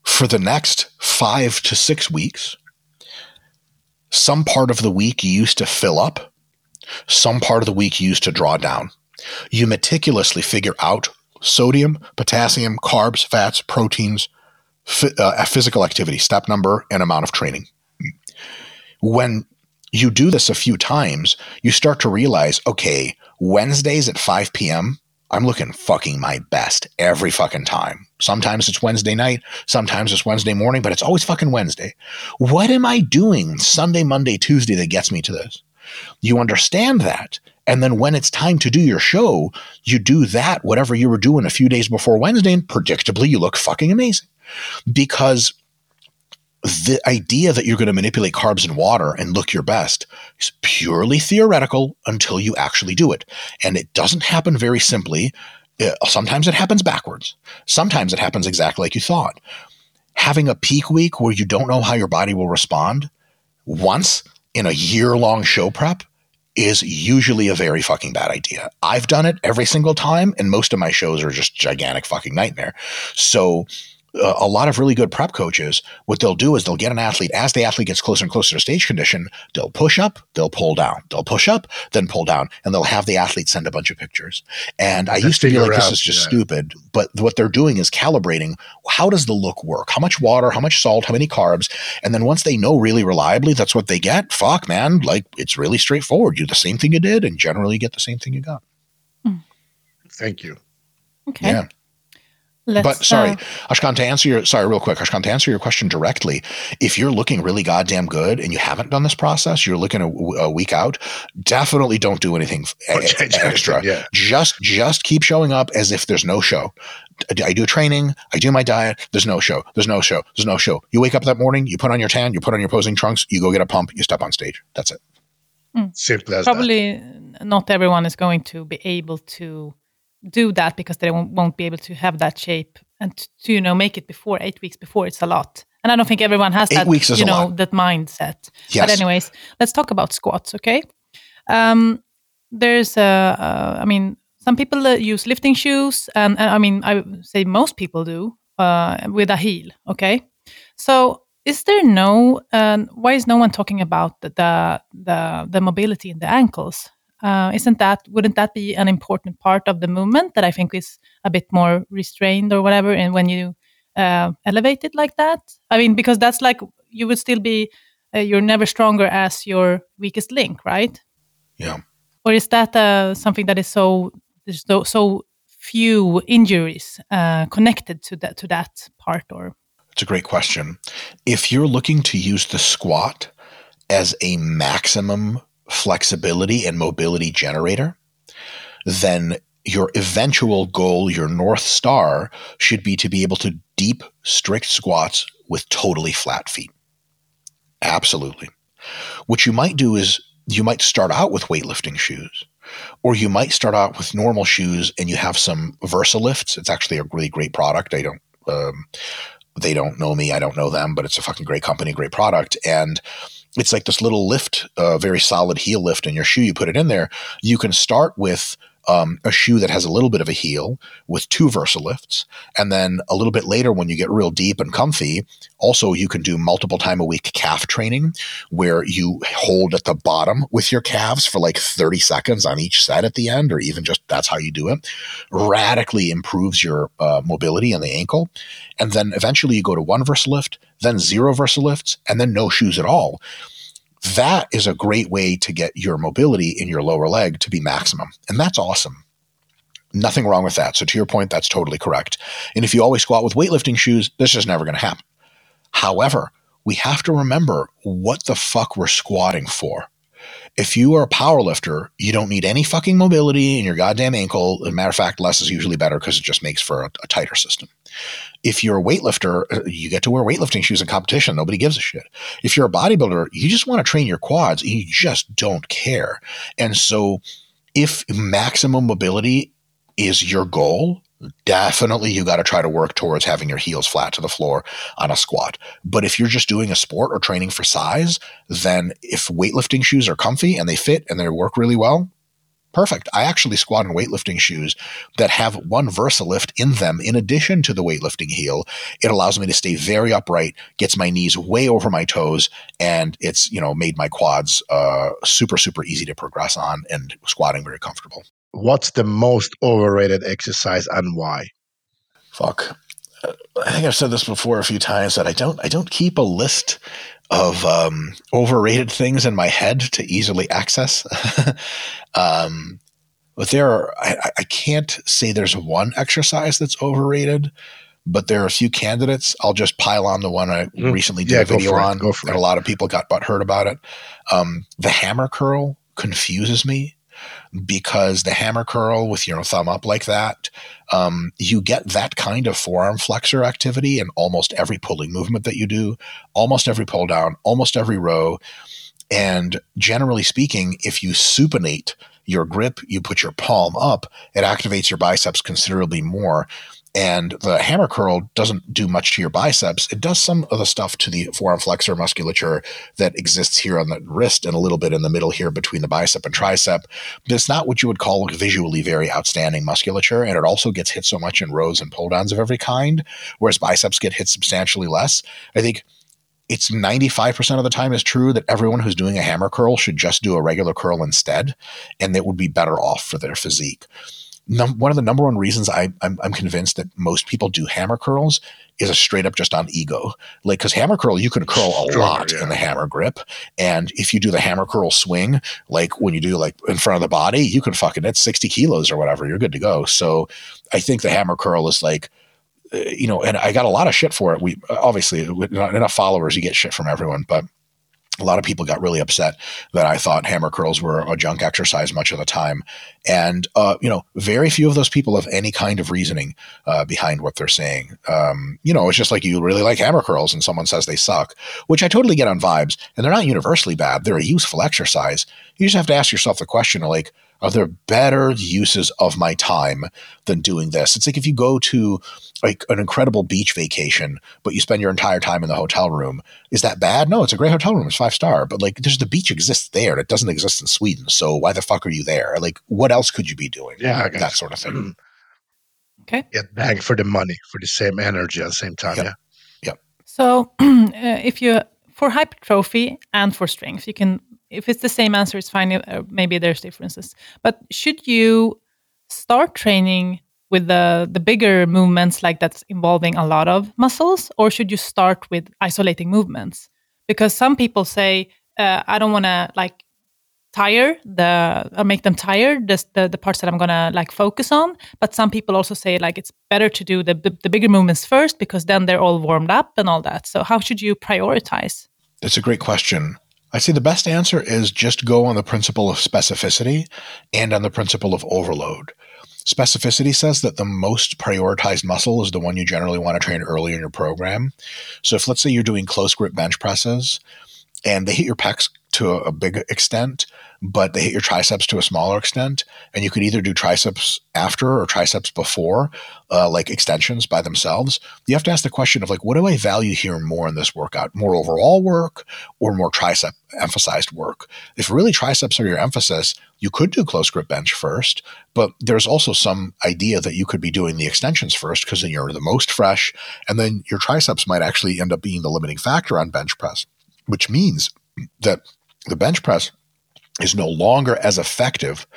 for the next five to six weeks, some part of the week you used to fill up some part of the week you used to draw down. You meticulously figure out sodium, potassium, carbs, fats, proteins, uh, physical activity, step number, and amount of training. When you do this a few times, you start to realize okay, Wednesdays at 5 p.m., I'm looking fucking my best every fucking time. Sometimes it's Wednesday night, sometimes it's Wednesday morning, but it's always fucking Wednesday. What am I doing Sunday, Monday, Tuesday that gets me to this? You understand that. And then when it's time to do your show, you do that, whatever you were doing a few days before Wednesday, and predictably you look fucking amazing. Because the idea that you're going to manipulate carbs and water and look your best is purely theoretical until you actually do it. And it doesn't happen very simply. Sometimes it happens backwards. Sometimes it happens exactly like you thought. Having a peak week where you don't know how your body will respond once in a year long show prep is usually a very fucking bad idea. I've done it every single time, and most of my shows are just gigantic fucking nightmare. So a lot of really good prep coaches, what they'll do is they'll get an athlete as the athlete gets closer and closer to stage condition, they'll push up, they'll pull down, they'll push up, then pull down, and they'll have the athlete send a bunch of pictures. And I used to be like, this is just yeah. stupid. But what they're doing is calibrating how does the look work? How much water, how much salt, how many carbs? And then once they know really reliably that's what they get, fuck, man, like it's really straightforward. You do the same thing you did, and generally you get the same thing you got. Hmm. Thank you. Okay. Yeah. Let's, but sorry, uh, Ashkan, to answer your sorry, real quick, Ashkan, to answer your question directly, if you're looking really goddamn good and you haven't done this process, you're looking a, a week out, definitely don't do anything extra. Yeah. Just just keep showing up as if there's no show. I do training, I do my diet. There's no show. There's no show. There's no show. You wake up that morning, you put on your tan, you put on your posing trunks, you go get a pump, you step on stage. That's it. Mm. Simple as Probably that. not everyone is going to be able to do that because they won't, won't be able to have that shape and to, to, you know make it before eight weeks before it's a lot. And i don't think everyone has eight that weeks is you know that mindset. Yes. but anyways let's talk about squats okay? Um, there's a, uh, I mean some people uh, use lifting shoes and, and, i mean i would say most people do uh, with a heel okay? So is there no uh, why is no one talking about the, the the the mobility in the ankles uh, isn't that wouldn't that be an important part of the movement that I think is a bit more restrained or whatever? And when you uh, elevate it like that, I mean, because that's like you would still be uh, you're never stronger as your weakest link, right? Yeah. Or is that uh, something that is so there's so, so few injuries uh, connected to that to that part? Or it's a great question. If you're looking to use the squat as a maximum flexibility and mobility generator, then your eventual goal, your North Star, should be to be able to deep, strict squats with totally flat feet. Absolutely. What you might do is you might start out with weightlifting shoes, or you might start out with normal shoes and you have some Versalifts. It's actually a really great product. I don't, um, they don't know me. I don't know them, but it's a fucking great company, great product. And it's like this little lift, a uh, very solid heel lift in your shoe. You put it in there. You can start with um, a shoe that has a little bit of a heel with two Versalifts. And then a little bit later, when you get real deep and comfy, also you can do multiple time a week calf training where you hold at the bottom with your calves for like 30 seconds on each set at the end, or even just that's how you do it. Radically improves your uh, mobility in the ankle. And then eventually you go to one Versalift, then zero Versalifts, and then no shoes at all that is a great way to get your mobility in your lower leg to be maximum. And that's awesome. Nothing wrong with that. So, to your point, that's totally correct. And if you always squat with weightlifting shoes, this is never going to happen. However, we have to remember what the fuck we're squatting for. If you are a power lifter, you don't need any fucking mobility in your goddamn ankle. As a matter of fact, less is usually better because it just makes for a, a tighter system. If you're a weightlifter, uh, you get to wear weightlifting shoes in competition. Nobody gives a shit. If you're a bodybuilder, you just want to train your quads. You just don't care. And so, if maximum mobility is your goal, definitely you got to try to work towards having your heels flat to the floor on a squat. But if you're just doing a sport or training for size, then if weightlifting shoes are comfy and they fit and they work really well, perfect. I actually squat in weightlifting shoes that have one Versalift in them in addition to the weightlifting heel. It allows me to stay very upright, gets my knees way over my toes, and it's, you know, made my quads uh, super, super easy to progress on and squatting very comfortable what's the most overrated exercise and why? Fuck. I think I've said this before a few times that I don't I don't keep a list of um, overrated things in my head to easily access. um, but there are I, I, can't say there's one exercise that's overrated, but there are a few candidates. I'll just pile on the one I mm. recently did yeah, a video on, and a lot of people got butthurt about it. Um, the hammer curl confuses me because the hammer curl with your thumb up like that, um, you get that kind of forearm flexor activity in almost every pulling movement that you do, almost every pull down, almost every row. And generally speaking, if you supinate your grip, you put your palm up, it activates your biceps considerably more. And the hammer curl doesn't do much to your biceps. It does some of the stuff to the forearm flexor musculature that exists here on the wrist and a little bit in the middle here between the bicep and tricep. But it's not what you would call visually very outstanding musculature. And it also gets hit so much in rows and pull downs of every kind, whereas biceps get hit substantially less. I think it's 95% of the time is true that everyone who's doing a hammer curl should just do a regular curl instead, and it would be better off for their physique. Num- one of the number one reasons I, I'm, I'm convinced that most people do hammer curls is a straight up just on ego. Like, because hammer curl, you can curl a lot yeah. in the hammer grip. And if you do the hammer curl swing, like when you do like in front of the body, you can fucking, it's 60 kilos or whatever. You're good to go. So I think the hammer curl is like, uh, you know, and I got a lot of shit for it. We obviously not enough followers, you get shit from everyone, but a lot of people got really upset that I thought hammer curls were a junk exercise much of the time. And, uh, you know, very few of those people have any kind of reasoning uh, behind what they're saying. Um, you know, it's just like you really like hammer curls and someone says they suck, which I totally get on vibes. And they're not universally bad, they're a useful exercise. You just have to ask yourself the question like, are there better uses of my time than doing this? It's like if you go to like an incredible beach vacation, but you spend your entire time in the hotel room. Is that bad? No, it's a great hotel room. It's five star, but like there's the beach exists there. It doesn't exist in Sweden. So why the fuck are you there? Like what else could you be doing? Yeah, that sort of thing. Okay. Get bang for the money for the same energy at the same time. Yep. Yeah. Yep. So uh, if you for hypertrophy and for strength, you can if it's the same answer, it's fine. Uh, maybe there's differences. But should you start training with the the bigger movements like that's involving a lot of muscles, or should you start with isolating movements? Because some people say, uh, I don't want to like tire the or make them tired the, the, the parts that i'm gonna like focus on but some people also say like it's better to do the, the, the bigger movements first because then they're all warmed up and all that so how should you prioritize that's a great question I say the best answer is just go on the principle of specificity and on the principle of overload. Specificity says that the most prioritized muscle is the one you generally want to train early in your program. So if let's say you're doing close grip bench presses and they hit your pecs to a big extent, but they hit your triceps to a smaller extent. And you could either do triceps after or triceps before, uh, like extensions by themselves. You have to ask the question of like, what do I value here more in this workout? More overall work or more tricep emphasized work? If really triceps are your emphasis, you could do close grip bench first, but there's also some idea that you could be doing the extensions first because then you're the most fresh. And then your triceps might actually end up being the limiting factor on bench press, which means that the bench press is no longer as effective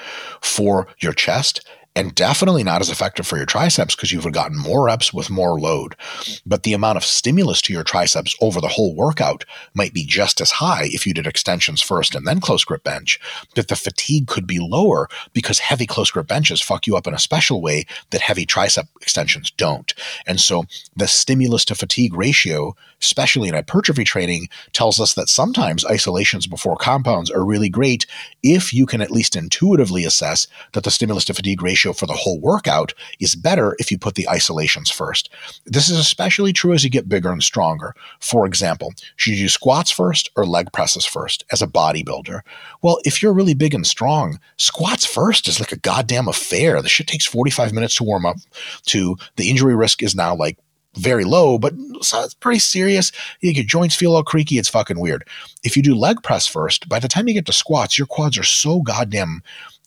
for your chest and definitely not as effective for your triceps because you've gotten more reps with more load. But the amount of stimulus to your triceps over the whole workout might be just as high if you did extensions first and then close grip bench. But the fatigue could be lower because heavy close grip benches fuck you up in a special way that heavy tricep extensions don't. And so the stimulus to fatigue ratio, especially in hypertrophy training, tells us that sometimes isolations before compounds are really great if you can at least intuitively assess that the stimulus to fatigue ratio ratio for the whole workout is better if you put the isolations first. This is especially true as you get bigger and stronger. For example, should you do squats first or leg presses first as a bodybuilder? Well, if you're really big and strong, squats first is like a goddamn affair. The shit takes 45 minutes to warm up to. The injury risk is now like very low, but it's pretty serious. Your joints feel all creaky. It's fucking weird. If you do leg press first, by the time you get to squats, your quads are so goddamn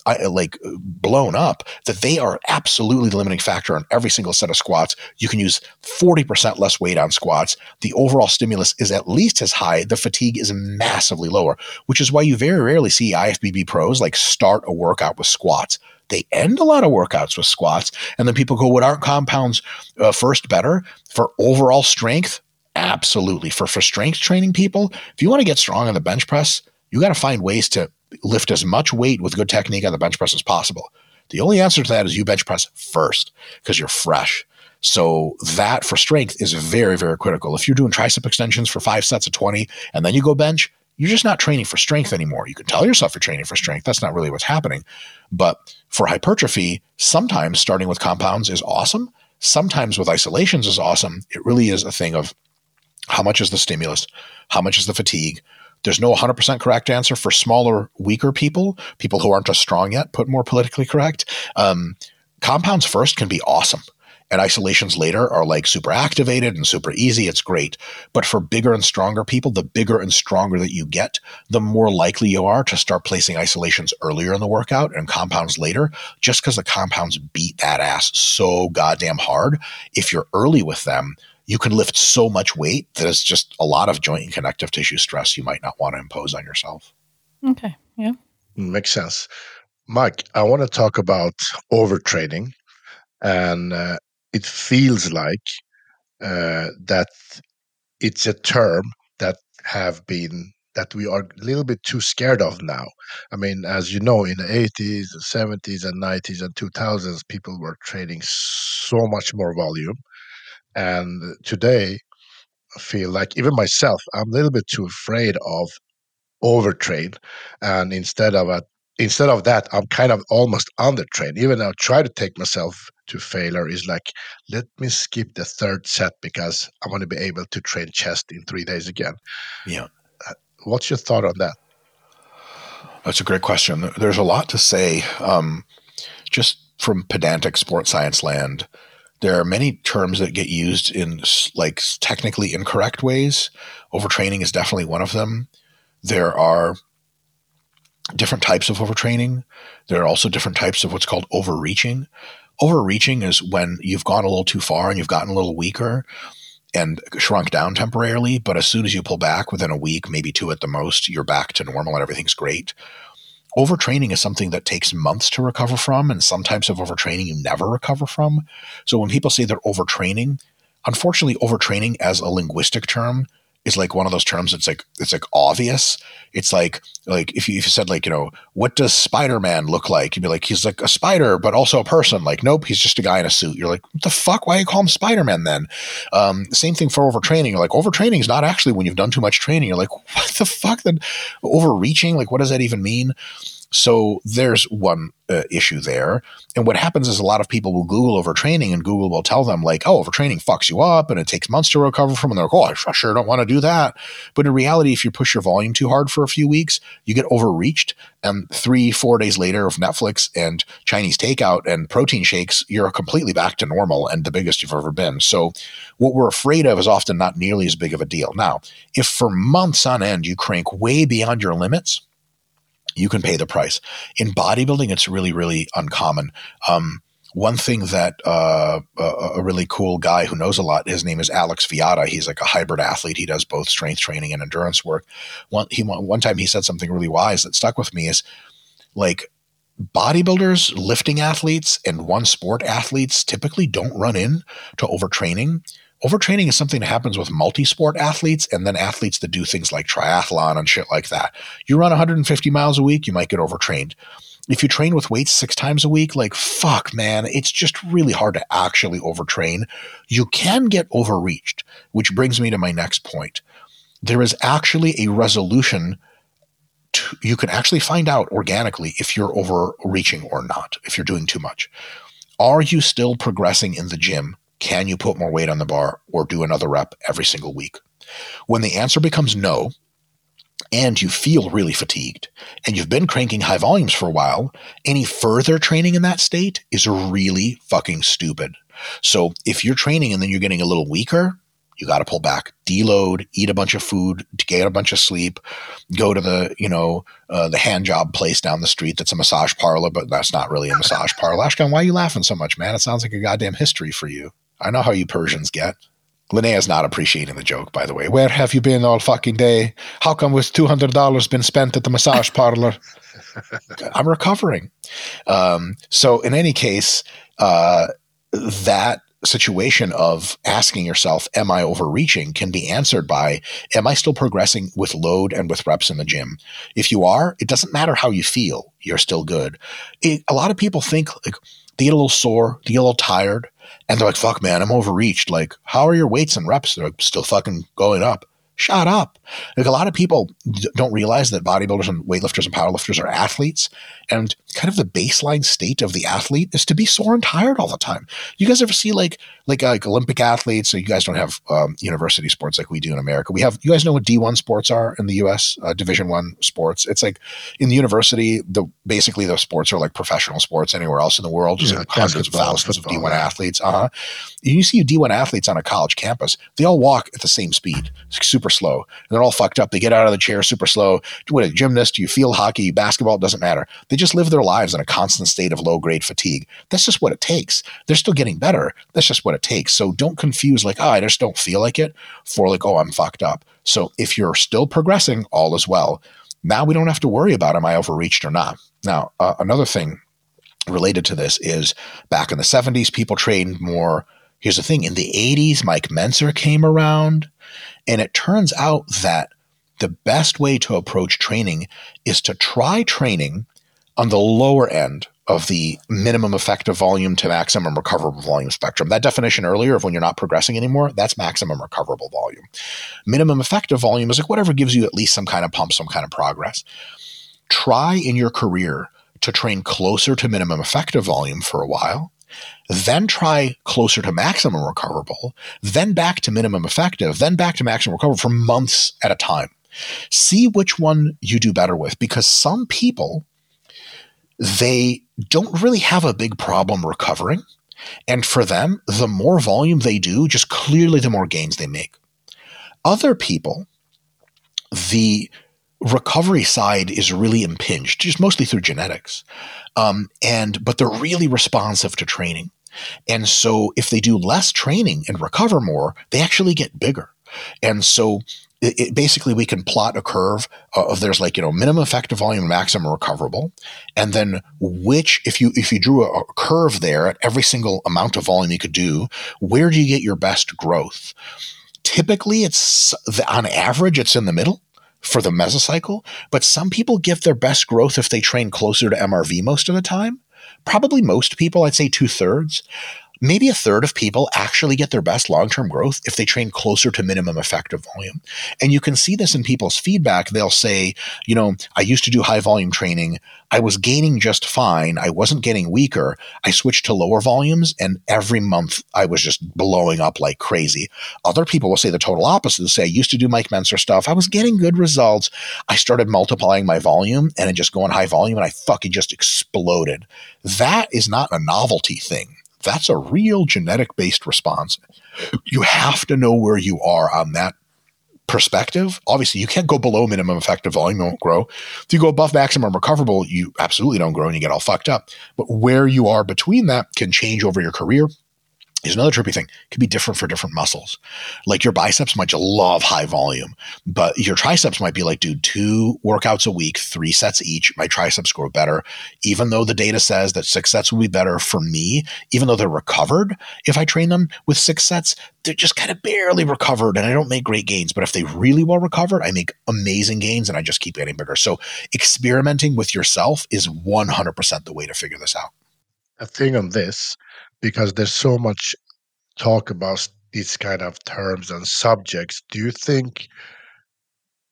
like blown up that they are absolutely the limiting factor on every single set of squats. You can use 40% less weight on squats. The overall stimulus is at least as high. The fatigue is massively lower, which is why you very rarely see IFBB pros like start a workout with squats. They end a lot of workouts with squats. And then people go, what aren't compounds uh, first better for overall strength? Absolutely. For, for strength training people, if you want to get strong on the bench press, you got to find ways to lift as much weight with good technique on the bench press as possible. The only answer to that is you bench press first because you're fresh. So that for strength is very, very critical. If you're doing tricep extensions for five sets of 20 and then you go bench, you're just not training for strength anymore. You can tell yourself you're training for strength. That's not really what's happening. But for hypertrophy, sometimes starting with compounds is awesome. Sometimes with isolations is awesome. It really is a thing of how much is the stimulus? How much is the fatigue? There's no 100% correct answer for smaller, weaker people, people who aren't as strong yet, put more politically correct. Um, compounds first can be awesome and isolations later are like super activated and super easy. It's great. But for bigger and stronger people, the bigger and stronger that you get, the more likely you are to start placing isolations earlier in the workout and compounds later, just because the compounds beat that ass so goddamn hard. If you're early with them, you can lift so much weight that it's just a lot of joint and connective tissue stress you might not want to impose on yourself. Okay. Yeah. Makes sense. Mike, I want to talk about overtraining. And uh, it feels like uh, that it's a term that have been that we are a little bit too scared of now. I mean, as you know, in the 80s, 70s, and 90s and 2000s, people were trading so much more volume. And today, I feel like even myself, I'm a little bit too afraid of overtrain. And instead of a, instead of that, I'm kind of almost undertrained. Even I try to take myself to failure is like, let me skip the third set because I want to be able to train chest in three days again. Yeah. Uh, what's your thought on that? That's a great question. There's a lot to say. Um, just from pedantic sports science land, there are many terms that get used in like technically incorrect ways. Overtraining is definitely one of them. There are different types of overtraining. There are also different types of what's called overreaching. Overreaching is when you've gone a little too far and you've gotten a little weaker and shrunk down temporarily, but as soon as you pull back within a week, maybe two at the most, you're back to normal and everything's great. Overtraining is something that takes months to recover from, and some types of overtraining you never recover from. So when people say they're overtraining, unfortunately, overtraining as a linguistic term is like one of those terms that's like it's like obvious. It's like like if you, if you said like you know what does Spider Man look like? You'd be like he's like a spider, but also a person. Like nope, he's just a guy in a suit. You're like what the fuck? Why you call him Spider Man then? Um, same thing for overtraining. You're like overtraining is not actually when you've done too much training. You're like what the fuck? Then overreaching. Like what does that even mean? So there's one uh, issue there. And what happens is a lot of people will Google overtraining and Google will tell them, like, oh, overtraining fucks you up and it takes months to recover from. And they're like, oh, I sure don't want to do that. But in reality, if you push your volume too hard for a few weeks, you get overreached. And three, four days later of Netflix and Chinese takeout and protein shakes, you're completely back to normal and the biggest you've ever been. So what we're afraid of is often not nearly as big of a deal. Now, if for months on end you crank way beyond your limits, you can pay the price. In bodybuilding, it's really, really uncommon. Um, one thing that uh, a, really cool guy who knows a lot, his name is Alex Viada. He's like a hybrid athlete. He does both strength training and endurance work. One, he, one time he said something really wise that stuck with me is like bodybuilders, lifting athletes, and one sport athletes typically don't run in to overtraining Overtraining is something that happens with multi-sport athletes and then athletes that do things like triathlon and shit like that. You run 150 miles a week, you might get overtrained. If you train with weights six times a week, like fuck, man, it's just really hard to actually overtrain. You can get overreached, which brings me to my next point. There is actually a resolution to, you can actually find out organically if you're overreaching or not, if you're doing too much. Are you still progressing in the gym can you put more weight on the bar or do another rep every single week? When the answer becomes no, and you feel really fatigued, and you've been cranking high volumes for a while, any further training in that state is really fucking stupid. So if you're training and then you're getting a little weaker, you got to pull back, deload, eat a bunch of food, get a bunch of sleep, go to the you know uh, the hand job place down the street that's a massage parlor, but that's not really a massage parlor. Ashkan, why are you laughing so much, man? It sounds like a goddamn history for you. I know how you Persians get. Linnea's not appreciating the joke, by the way. Where have you been all fucking day? How come hundred dollars been spent at the massage parlor? I'm recovering. Um, so in any case, uh, that situation of asking yourself, "Am I overreaching?" can be answered by, "Am I still progressing with load and with reps in the gym?" If you are, it doesn't matter how you feel; you're still good. It, a lot of people think like they get a little sore, they get a little tired and they're like, fuck, man, I'm overreached. Like, how are your weights and reps? They're still fucking going up. Shut up. Like a lot of people don't realize that bodybuilders and weightlifters and powerlifters are athletes. And kind of the baseline state of the athlete is to be sore and tired all the time. You guys ever see like like like Olympic athletes? So you guys don't have um, university sports like we do in America. We have you guys know what D one sports are in the U.S. Uh, Division one sports. It's like in the university, the basically those sports are like professional sports anywhere else in the world. There's yeah, like hundreds of thousands of D one athletes. Uh huh. You see D one athletes on a college campus. They all walk at the same speed, super slow, and they're all fucked up. They get out of the chair super slow. What a gymnast? You feel hockey? Basketball? It doesn't matter. They just live their lives in a constant state of low grade fatigue. That's just what it takes. They're still getting better. That's just what it takes. So don't confuse like, oh, I just don't feel like it for like, oh, I'm fucked up. So if you're still progressing, all is well. Now we don't have to worry about am I overreached or not. Now, uh, another thing related to this is back in the 70s, people trained more. Here's the thing in the 80s, Mike Mentzer came around, and it turns out that the best way to approach training is to try training on the lower end of the minimum effective volume to maximum recoverable volume spectrum. That definition earlier of when you're not progressing anymore, that's maximum recoverable volume. Minimum effective volume is like whatever gives you at least some kind of pump, some kind of progress. Try in your career to train closer to minimum effective volume for a while, then try closer to maximum recoverable, then back to minimum effective, then back to maximum recoverable for months at a time. See which one you do better with because some people they don't really have a big problem recovering. And for them, the more volume they do, just clearly the more gains they make. Other people, the recovery side is really impinged, just mostly through genetics. Um, and but they're really responsive to training. And so if they do less training and recover more, they actually get bigger. And so it, it, basically we can plot a curve uh, of there's like you know minimum effective volume maximum recoverable. And then which if you if you drew a, a, curve there at every single amount of volume you could do where do you get your best growth? Typically it's on average it's in the middle for the mesocycle but some people give their best growth if they train closer to mrv most of the time probably most people i'd say two-thirds maybe a third of people actually get their best long term growth if they train closer to minimum effective volume. And you can see this in people's feedback. They'll say, you know, I used to do high volume training. I was gaining just fine. I wasn't getting weaker. I switched to lower volumes, and every month I was just blowing up like crazy. Other people will say the total opposite. Say, I used to do Mike Mentzer stuff. I was getting good results. I started multiplying my volume and just going high volume, and I fucking just exploded. That is not a novelty thing that's a real genetic based response. You have to know where you are on that perspective. Obviously, you can't go below minimum effective volume, you won't grow. If you go above maximum recoverable, you absolutely don't grow and you get all fucked up. But where you are between that can change over your career is another trippy thing. It can be different for different muscles. Like your biceps might love high volume, but your triceps might be like, dude, two workouts a week, three sets each. My triceps grow better. Even though the data says that six sets will be better for me, even though they're recovered, if I train them with six sets, they're just kind of barely recovered and I don't make great gains. But if they really well recovered, I make amazing gains and I just keep getting bigger. So experimenting with yourself is 100% the way to figure this out. A thing on this because there's so much talk about these kind of terms and subjects. Do you think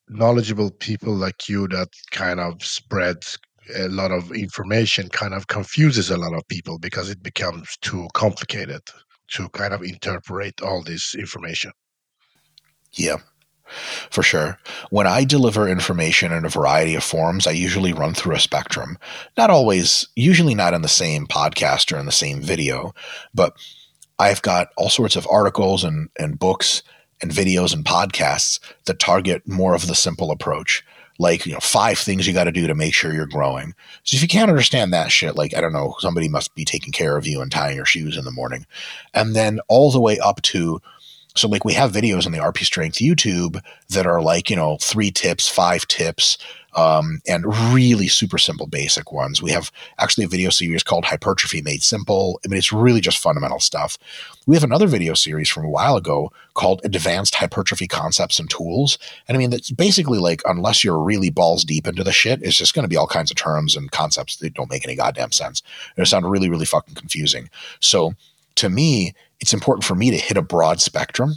knowledgeable people like you that kind of spreads a lot of information kind of confuses a lot of people because it becomes too complicated to kind of interpret all this information? Yeah, for sure. When I deliver information in a variety of forms, I usually run through a spectrum. Not always, usually not in the same podcast or in the same video, but I've got all sorts of articles and, and books and videos and podcasts that target more of the simple approach. Like, you know, five things you got to do to make sure you're growing. So if you can't understand that shit, like, I don't know, somebody must be taking care of you and tying your shoes in the morning. And then all the way up to so like we have videos on the RP Strength YouTube that are like, you know, three tips, five tips, um, and really super simple basic ones. We have actually a video series called Hypertrophy Made Simple. I mean, it's really just fundamental stuff. We have another video series from a while ago called Advanced Hypertrophy Concepts and Tools. And I mean, it's basically like, unless you're really balls deep into the shit, it's just going to be all kinds of terms and concepts that don't make any goddamn sense. They sound really, really fucking confusing. So to me, it's important for me to hit a broad spectrum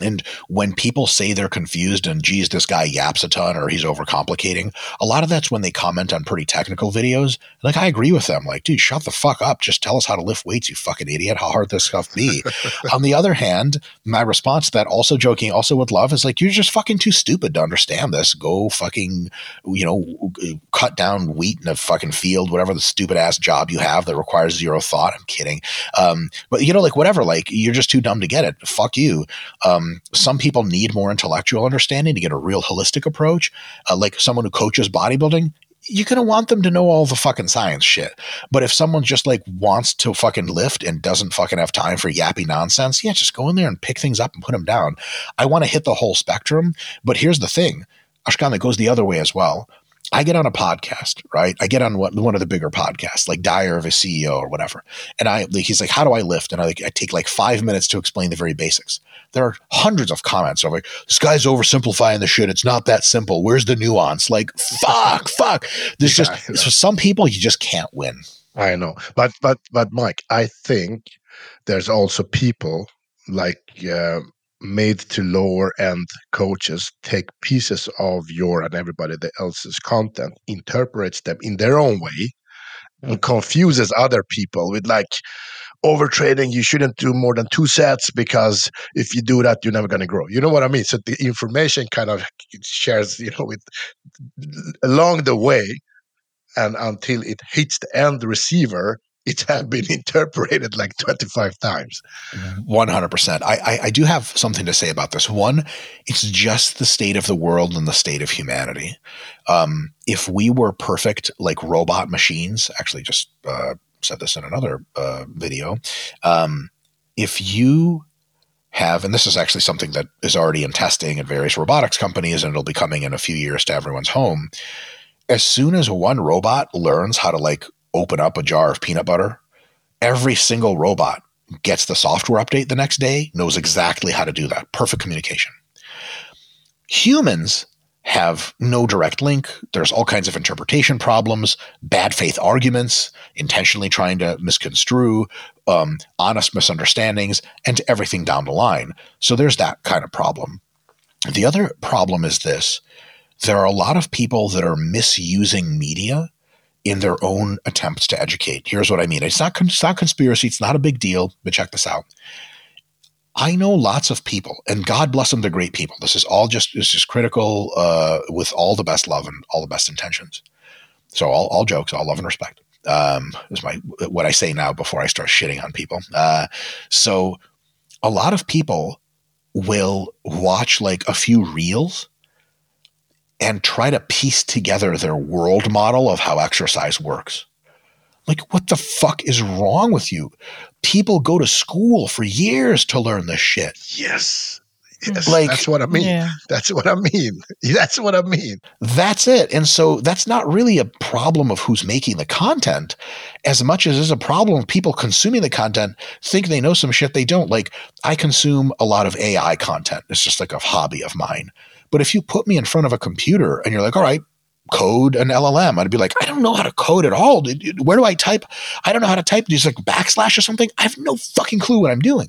And when people say they're confused and geez, this guy yaps a ton or he's overcomplicating, a lot of that's when they comment on pretty technical videos. Like I agree with them. Like, dude, shut the fuck up. Just tell us how to lift weights, you fucking idiot. How hard this stuff be? on the other hand, my response to that, also joking, also with love, is like, you're just fucking too stupid to understand this. Go fucking, you know, cut down wheat in a fucking field, whatever the stupid ass job you have that requires zero thought. I'm kidding. Um, but you know, like whatever, like you're just too dumb to get it. Fuck you. Um, some people need more intellectual understanding to get a real holistic approach. Uh, like someone who coaches bodybuilding, you're gonna want them to know all the fucking science shit. But if someone just like wants to fucking lift and doesn't fucking have time for yappy nonsense, yeah, just go in there and pick things up and put them down. I want to hit the whole spectrum, but here's the thing, Ashkan, that goes the other way as well. I get on a podcast, right? I get on what, one of the bigger podcasts, like Diary of a CEO or whatever. And I, like, he's like, how do I lift? And I, like, I take like five minutes to explain the very basics. There are hundreds of comments of like, this guy's oversimplifying the shit. It's not that simple. Where's the nuance? Like, fuck, fuck. There's yeah, just, for some people, you just can't win. I know. But, but, but Mike, I think there's also people like, uh, made to lower end coaches take pieces of your and everybody else's content, interprets them in their own way, hmm. and confuses other people with like overtraining. You shouldn't do more than two sets because if you do that, you're never going to grow. You know what I mean? So the information kind of shares, you know, with along the way, and until it hits the end receiver, it had been interpreted like 25 times. 100% I, I, I do have something to say about this. One it's just the state of the world and the state of humanity. Um, if we were perfect like robot machines actually just uh, said this in another uh, video um, if you have, and this is actually something that is already in testing at various robotics companies, and it'll be coming in a few years to everyone's home. As soon as one robot learns how to like open up a jar of peanut butter, every single robot gets the software update the next day, knows exactly how to do that. Perfect communication. Humans have no direct link. There's all kinds of interpretation problems, bad faith arguments, intentionally trying to misconstrue, um, honest misunderstandings, and everything down the line. So there's that kind of problem. The other problem is this there are a lot of people that are misusing media in their own attempts to educate. Here's what I mean. It's not, it's not conspiracy. It's not a big deal, but check this out. I know lots of people, and God bless them, the great people. This is all just is just critical uh, with all the best love and all the best intentions. So all, all jokes, all love and respect. Um, is my what I say now before I start shitting on people. Uh, so a lot of people will watch like a few reels and try to piece together their world model of how exercise works. Like, what the fuck is wrong with you? People go to school for years to learn this shit. Yes. Yes, hmm. like, that's what I mean. Yeah. That's what I mean. That's what I mean. That's it. And so that's not really a problem of who's making the content as much as it's a problem of people consuming the content think they know some shit they don't. Like I consume a lot of AI content. It's just like a hobby of mine. But if you put me in front of a computer and you're like, all right, code an LLM, I'd be like, I don't know how to code at all. Where do I type? I don't know how to type. Just like backslash or something. I have no fucking clue what I'm doing.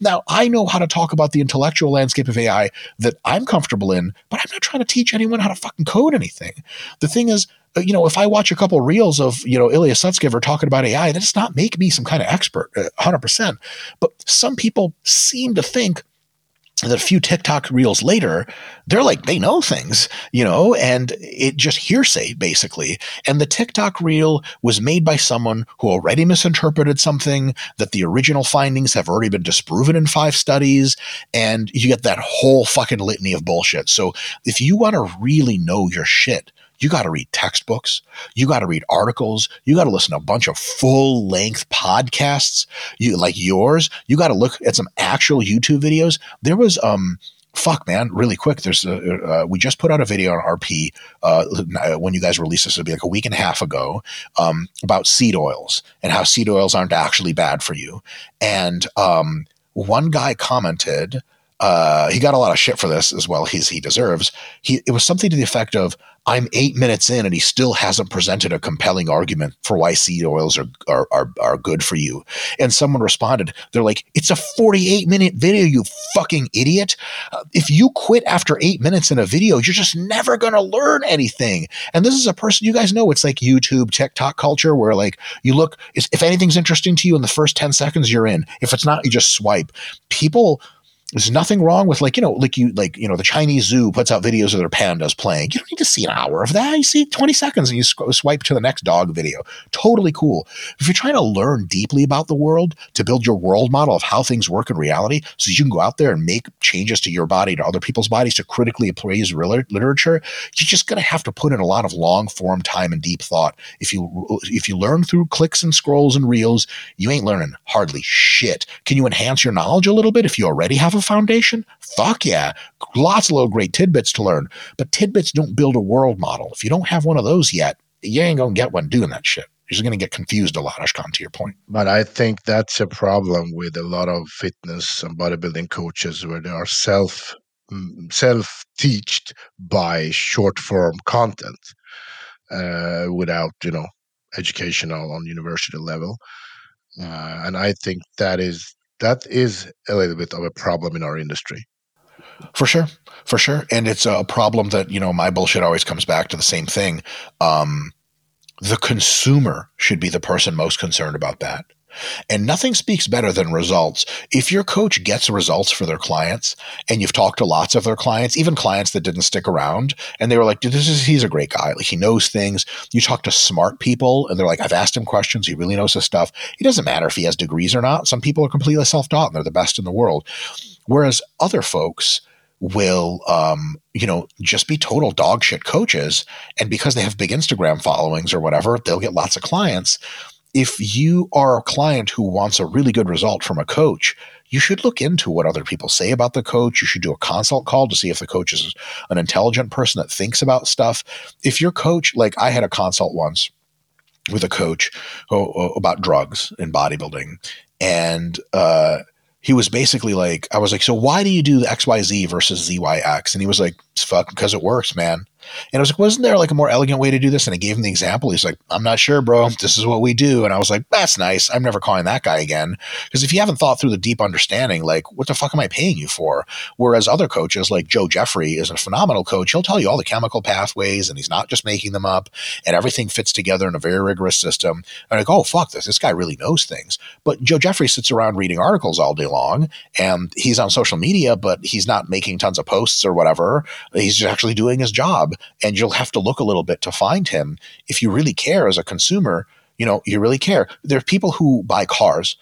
Now, I know how to talk about the intellectual landscape of AI that I'm comfortable in, but I'm not trying to teach anyone how to fucking code anything. The thing is, uh, you know, if I watch a couple reels of, you know, Ilya Sutskever talking about AI, that does not make me some kind of expert, 100%. Uh, but some people seem to think that a few TikTok reels later, they're like, they know things, you know, and it just hearsay basically. And the TikTok reel was made by someone who already misinterpreted something, that the original findings have already been disproven in five studies. And you get that whole fucking litany of bullshit. So if you want to really know your shit, you got to read textbooks. You got to read articles. You got to listen to a bunch of full length podcasts. You like yours. You got to look at some actual YouTube videos. There was, um, fuck man really quick there's a, uh, we just put out a video on rp uh, when you guys release this it'll be like a week and a half ago um, about seed oils and how seed oils aren't actually bad for you and um, one guy commented uh, he got a lot of shit for this as well as he deserves. He it was something to the effect of I'm eight minutes in and he still hasn't presented a compelling argument for why seed oils are, are, are, are good for you. And someone responded, they're like, it's a 48 minute video, you fucking idiot. Uh, if you quit after eight minutes in a video, you're just never going to learn anything. And this is a person you guys know it's like YouTube, TikTok culture where like you look, if anything's interesting to you in the first 10 seconds, you're in. If it's not, you just swipe. People, there's nothing wrong with like, you know, like you, like, you know, the Chinese zoo puts out videos of their pandas playing. You don't need to see an hour of that. You see 20 seconds and you swipe to the next dog video. Totally cool. If you're trying to learn deeply about the world to build your world model of how things work in reality so you can go out there and make changes to your body, to other people's bodies, to critically appraise literature, you're just going to have to put in a lot of long form time and deep thought. If you, if you learn through clicks and scrolls and reels, you ain't learning hardly shit. Can you enhance your knowledge a little bit if you already have a foundation? Fuck yeah. Lots of little great tidbits to learn. But tidbits don't build a world model. If you don't have one of those yet, you ain't going to get one doing that shit. You're just going to get confused a lot, Ashkan, to your point. But I think that's a problem with a lot of fitness and bodybuilding coaches where they are self mm, self taught by short form content uh, without, you know, educational on university level. Uh, and I think that is that is a little bit of a problem in our industry. For sure, for sure, and it's a problem that you know my bullshit always comes back to the same thing. Um, the consumer should be the person most concerned about that. And nothing speaks better than results. If your coach gets results for their clients and you've talked to lots of their clients, even clients that didn't stick around, and they were like, this is, he's a great guy. Like he knows things. You talk to smart people and they're like, I've asked him questions. He really knows his stuff. It doesn't matter if he has degrees or not. Some people are completely self taught and they're the best in the world. Whereas other folks, will um, you know just be total dog shit coaches and because they have big instagram followings or whatever they'll get lots of clients if you are a client who wants a really good result from a coach, you should look into what other people say about the coach. You should do a consult call to see if the coach is an intelligent person that thinks about stuff. If your coach, like I had a consult once with a coach about drugs and bodybuilding, and uh, he was basically like, I was like, so why do you do the XYZ versus ZYX? And he was like, fuck because it works, man. And I was like, wasn't there like a more elegant way to do this? And I gave him the example. He's like, I'm not sure, bro. This is what we do. And I was like, that's nice. I'm never calling that guy again. Because if you haven't thought through the deep understanding, like, what the fuck am I paying you for? Whereas other coaches, like Joe Jeffrey, is a phenomenal coach. He'll tell you all the chemical pathways and he's not just making them up and everything fits together in a very rigorous system. And go, oh, fuck this. This guy really knows things. But Joe Jeffrey sits around reading articles all day long and he's on social media, but he's not making tons of posts or whatever. He's actually doing his job and you'll have to look a little bit to find him if you really care as a consumer. You know you really care. There are people who buy cars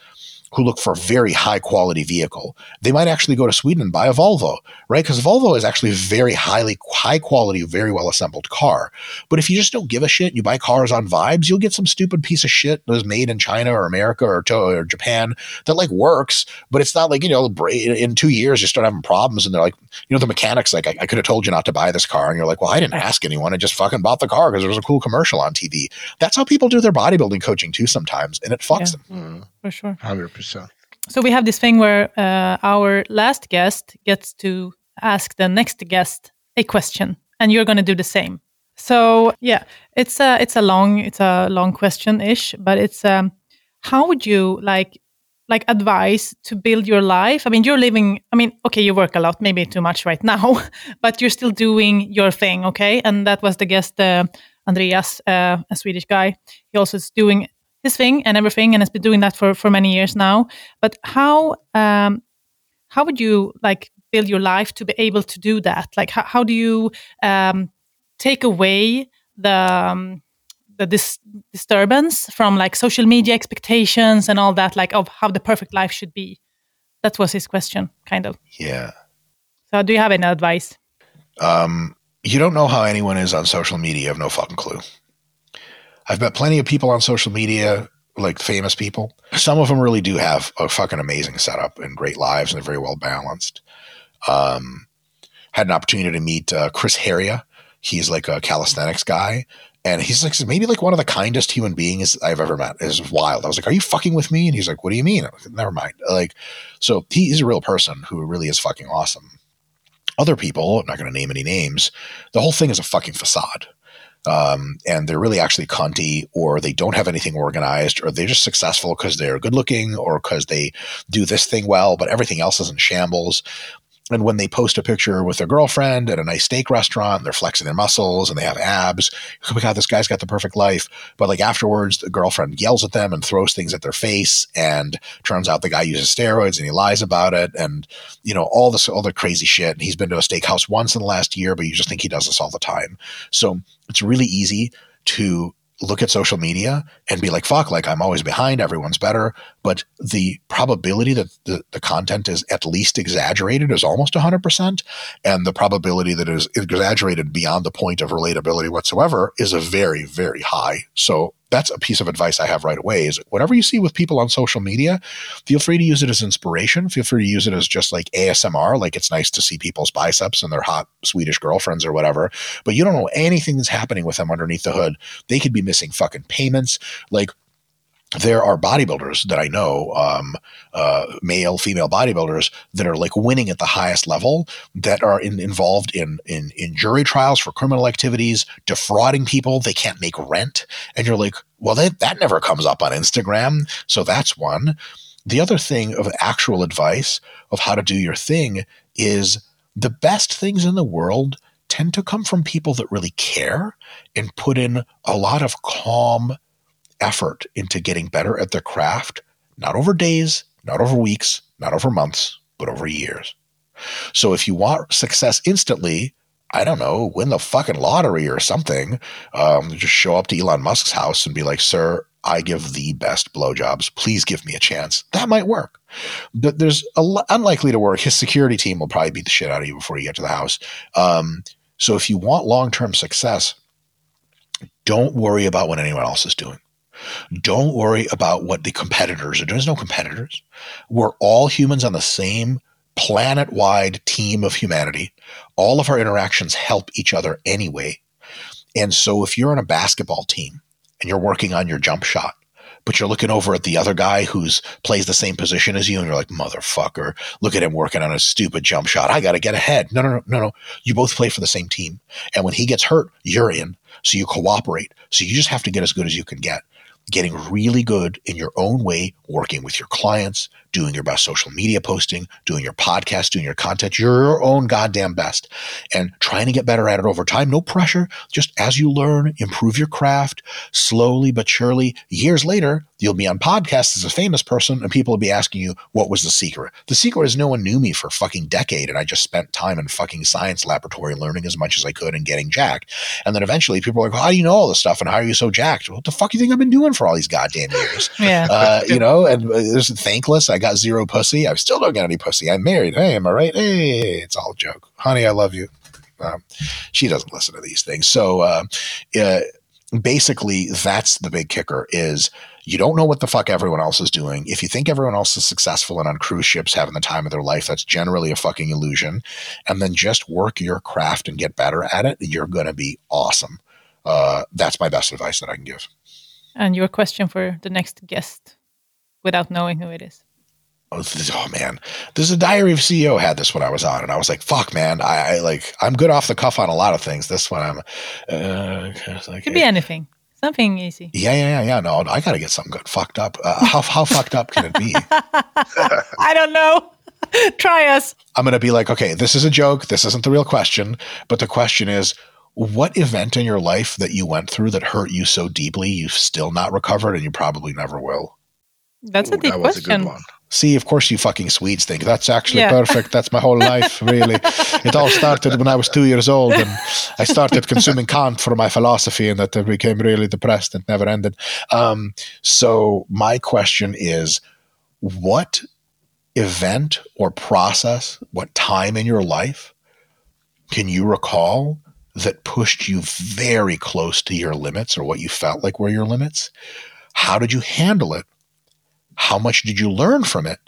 who look for a very high quality vehicle, they might actually go to Sweden and buy a Volvo, right? Because Volvo is actually a very highly high quality, very well assembled car. But if you just don't give a shit, and you buy cars on vibes, you'll get some stupid piece of shit that was made in China or America or, or Japan that like works, but it's not like you know in two years you start having problems and they're like you know the mechanics like I, I could have told you not to buy this car and you're like well I didn't ask anyone I just fucking bought the car because there was a cool commercial on TV. That's how people do their bodybuilding coaching too sometimes, and it fucks yeah. them. Mm, for sure, hundred percent. So we have this thing where uh, our last guest gets to ask the next guest a question, and you're going to do the same. So yeah, it's a it's a long it's a long question ish, but it's um, how would you like like advice to build your life? I mean, you're living. I mean, okay, you work a lot, maybe too much right now, but you're still doing your thing, okay? And that was the guest, uh, Andreas, uh, a Swedish guy. He also is doing his thing and everything, and has been doing that for for many years now. But how um, how would you like build your life to be able to do that? Like, how, how do you um, take away the um, the dis- disturbance from like social media expectations and all that, like of how the perfect life should be? That was his question, kind of. Yeah. So, do you have any advice? Um, you don't know how anyone is on social media. You have no fucking clue. I've met plenty of people on social media, like famous people. Some of them really do have a fucking amazing setup and great lives, and they're very well balanced. Um, had an opportunity to meet uh, Chris Heria. He's like a calisthenics guy, And he's like, maybe like one of the kindest human beings I've ever met. Is wild. I was like, are you fucking with me? And he's like, what do you mean? Like, Never mind. Like, so he's a real person who really is fucking awesome. Other people, I'm not going to name any names. The whole thing is a fucking facade. Um, and they're really actually cunty, or they don't have anything organized, or they're just successful because they're good looking, or because they do this thing well, but everything else is in shambles and when they post a picture with their girlfriend at a nice steak restaurant, they're flexing their muscles and they have abs. Oh my God, this guy's got the perfect life. But like afterwards, the girlfriend yells at them and throws things at their face. And turns out the guy uses steroids and he lies about it. And, you know, all this, all the crazy shit. And he's been to a steakhouse once in the last year, but you just think he does this all the time. So it's really easy to look at social media and be like, fuck, like I'm always behind, everyone's better. But the probability that the, the content is at least exaggerated is almost 100%. And the probability that it is exaggerated beyond the point of relatability whatsoever is a very, very high. So that's a piece of advice I have right away is whatever you see with people on social media, feel free to use it as inspiration. Feel free to use it as just like ASMR. Like it's nice to see people's biceps and their hot Swedish girlfriends or whatever, but you don't know anything that's happening with them underneath the hood. They could be missing fucking payments. Like there are bodybuilders that I know, um, uh, male, female bodybuilders that are like winning at the highest level that are in, involved in, in, in jury trials for criminal activities, defrauding people. They can't make rent. And you're like, well, that, that never comes up on Instagram. So that's one. The other thing of actual advice of how to do your thing is the best things in the world tend to come from people that really care and put in a lot of calm effort into getting better at their craft, not over days, not over weeks, not over months, but over years. So if you want success instantly, I don't know, win the fucking lottery or something. Um, just show up to Elon Musk's house and be like, sir, I give the best blowjobs. Please give me a chance. That might work. But there's unlikely to work. His security team will probably beat the shit out of you before you get to the house. Um, so if you want long term success, don't worry about what anyone else is doing. Don't worry about what the competitors are doing. There's no competitors. We're all humans on the same planet wide team of humanity. All of our interactions help each other anyway. And so if you're on a basketball team and you're working on your jump shot, but you're looking over at the other guy who's plays the same position as you, and you're like, motherfucker, look at him working on a stupid jump shot. I got to get ahead. No, no, no, no, no. You both play for the same team. And when he gets hurt, you're in. So you cooperate. So you just have to get as good as you can get getting really good in your own way, working with your clients, doing your best social media posting, doing your podcast, doing your content, your own goddamn best, and trying to get better at it over time. No pressure. Just as you learn, improve your craft slowly but surely. Years later, you'll be on podcasts as a famous person and people will be asking you, what was the secret? The secret is no one knew me for a fucking decade and I just spent time in fucking science laboratory learning as much as I could and getting jacked. And then eventually people are like, well, how do you know all this stuff and how are you so jacked? What the fuck do you think I've been doing for all these goddamn years? Yeah. Uh, you know, and uh, there's thankless. I got zero pussy. I still don't get any pussy. I'm married. Hey, am I right? Hey, it's all a joke. Honey, I love you. Um, she doesn't listen to these things. So, uh, uh, basically that's the big kicker is you don't know what the fuck everyone else is doing. If you think everyone else is successful and on cruise ships having the time of their life, that's generally a fucking illusion. And then just work your craft and get better at it. You're going to be awesome. Uh, that's my best advice that I can give. And your question for the next guest without knowing who it is. Oh, this, oh man, this is a Diary of CEO had this when I was on, and I was like, "Fuck, man, I, I like I'm good off the cuff on a lot of things. This one, I'm uh, like, Could be anything. Something easy. Yeah, yeah, yeah, yeah. No, I got to get something good. Fucked up. Uh, how how fucked up can it be? I don't know. Try us. I'm gonna be like, okay, this is a joke. This isn't the real question, but the question is. What event in your life that you went through that hurt you so deeply you've still not recovered and you probably never will? That's a Ooh, deep that was a question. good one. See, of course, you fucking Swedes think that's actually Yeah. perfect. That's my whole life, really. It all started when I was two years old, and I started consuming Kant for my philosophy, and that I became really depressed and never ended. Um, so, my question is what event or process, what time in your life can you recall that pushed you very close to your limits or what you felt like were your limits? How did you handle it? How much did you learn from it?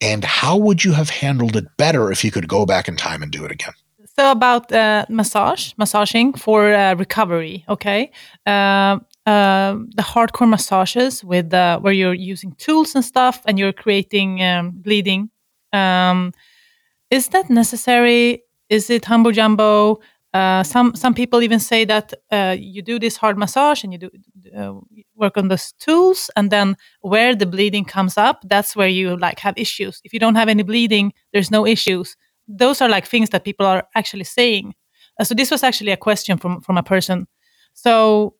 And how would you have handled it better if you could go back in time and do it again? So about uh, massage, massaging for uh, recovery. Okay, uh, uh, the hardcore massages with uh, where you're using tools and stuff, and you're creating um, bleeding. Um, is that necessary? Is it humbo jumbo? Uh, some some people even say that uh, you do this hard massage and you do uh, work on those tools, and then where the bleeding comes up, that's where you like have issues. If you don't have any bleeding, there's no issues. Those are like things that people are actually saying. Uh, so this was actually a question from from a person. So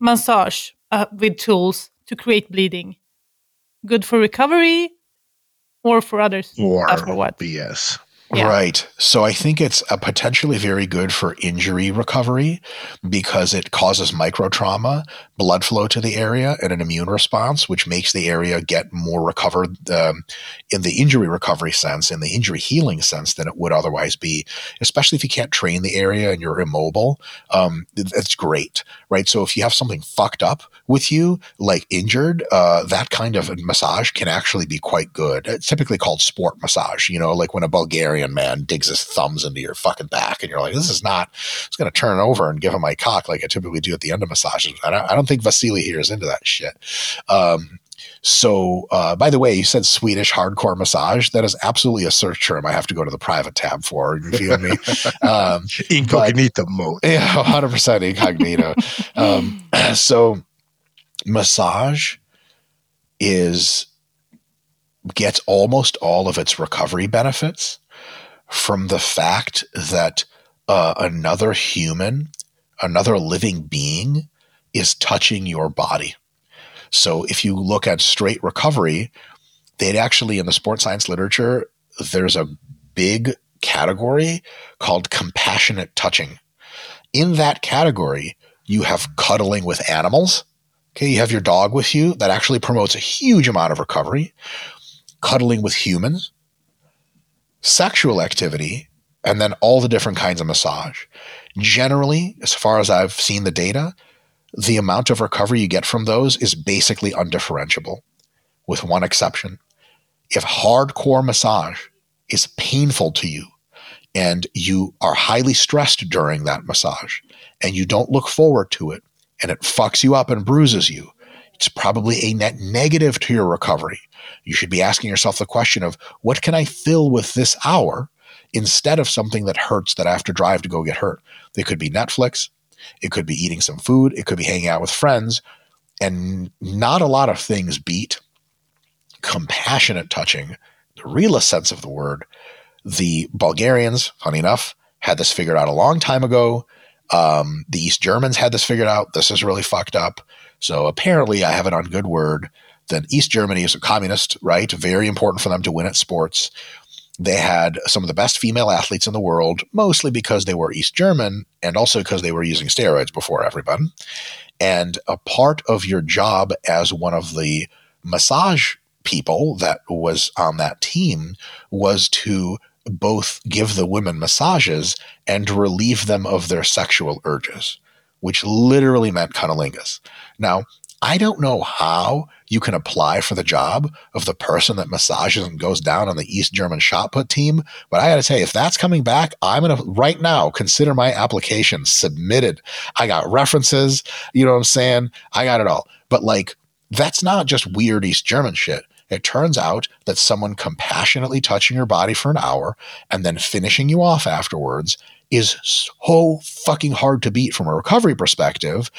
massage uh, with tools to create bleeding, good for recovery, or for others, or for what? BS. Yeah. Right. So I think it's a potentially very good for injury recovery because it causes micro trauma, blood flow to the area, and an immune response, which makes the area get more recovered um, in the injury recovery sense, in the injury healing sense than it would otherwise be, especially if you can't train the area and you're immobile. Um, it's great, right? So if you have something fucked up with you, like injured, uh, that kind of massage can actually be quite good. It's typically called sport massage, you know, like when a Bulgarian man digs his thumbs into your fucking back, and you're like, this is not. It's going to turn over and give him my cock like I typically do at the end of massages. I don't, I don't think Vasily here is into that shit. Um, so, uh, by the way, you said Swedish hardcore massage. That is absolutely a search term I have to go to the private tab for. You feel me? Um, incognito but, mode. Yeah, 100% incognito. um, so, massage is gets almost all of its recovery benefits from the fact that uh, another human, another living being, is touching your body. So if you look at straight recovery, they'd actually, in the sports science literature, there's a big category called compassionate touching. In that category, you have cuddling with animals. Okay, you have your dog with you. That actually promotes a huge amount of recovery. Cuddling with humans sexual activity, and then all the different kinds of massage. Generally, as far as I've seen the data, the amount of recovery you get from those is basically undifferentiable, with one exception. If hardcore massage is painful to you and you are highly stressed during that massage and you don't look forward to it and it fucks you up and bruises you, it's probably a net negative to your recovery. You should be asking yourself the question of what can I fill with this hour instead of something that hurts that I have to drive to go get hurt. It could be Netflix, it could be eating some food, it could be hanging out with friends, and not a lot of things beat compassionate touching, the realest sense of the word. The Bulgarians, funny enough, had this figured out a long time ago. Um, the East Germans had this figured out. This is really fucked up. So apparently, I have it on good word that East Germany is a communist, right? Very important for them to win at sports. They had some of the best female athletes in the world, mostly because they were East German and also because they were using steroids before everybody. And a part of your job as one of the massage people that was on that team was to both give the women massages and relieve them of their sexual urges which literally meant cunnilingus. Now, I don't know how you can apply for the job of the person that massages and goes down on the East German shot put team, but I got to say, if that's coming back, I'm going to right now consider my application submitted. I got references, you know what I'm saying? I got it all. But like, that's not just weird East German shit. It turns out that someone compassionately touching your body for an hour and then finishing you off afterwards is so fucking hard to beat from a recovery perspective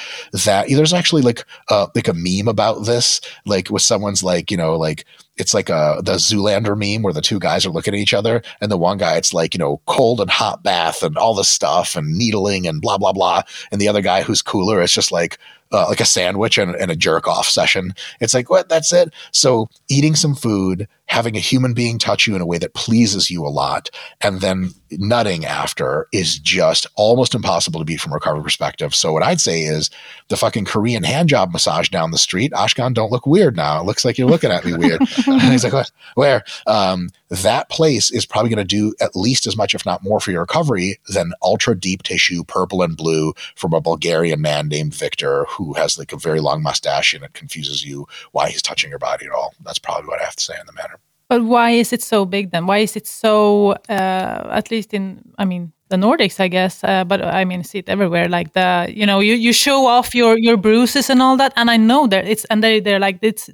that there's actually like uh, like a meme about this, like with someone's like you know like it's like a the Zoolander meme where the two guys are looking at each other, and the one guy it's like you know cold and hot bath and all this stuff and needling and blah blah blah, and the other guy who's cooler, it's just like uh, like a sandwich and, and a jerk off session. It's like what that's it. So eating some food, having a human being touch you in a way that pleases you a lot, and then nutting after is just almost impossible to beat from a recovery perspective. So what I'd say is the fucking Korean hand job massage down the street. Ashkan, don't look weird now. It looks like you're looking at me weird. he's like? Where? Um, that place is probably going to do at least as much, if not more, for your recovery than ultra deep tissue, purple and blue from a Bulgarian man named Victor who has like a very long mustache and it confuses you why he's touching your body at all. That's probably what I have to say on the matter. But why is it so big then? Why is it so, uh, at least in, I mean, the Nordics, I guess. Uh, but I mean, see it everywhere. Like the, you know, you, you show off your your bruises and all that, and I know that it's and they they're like it's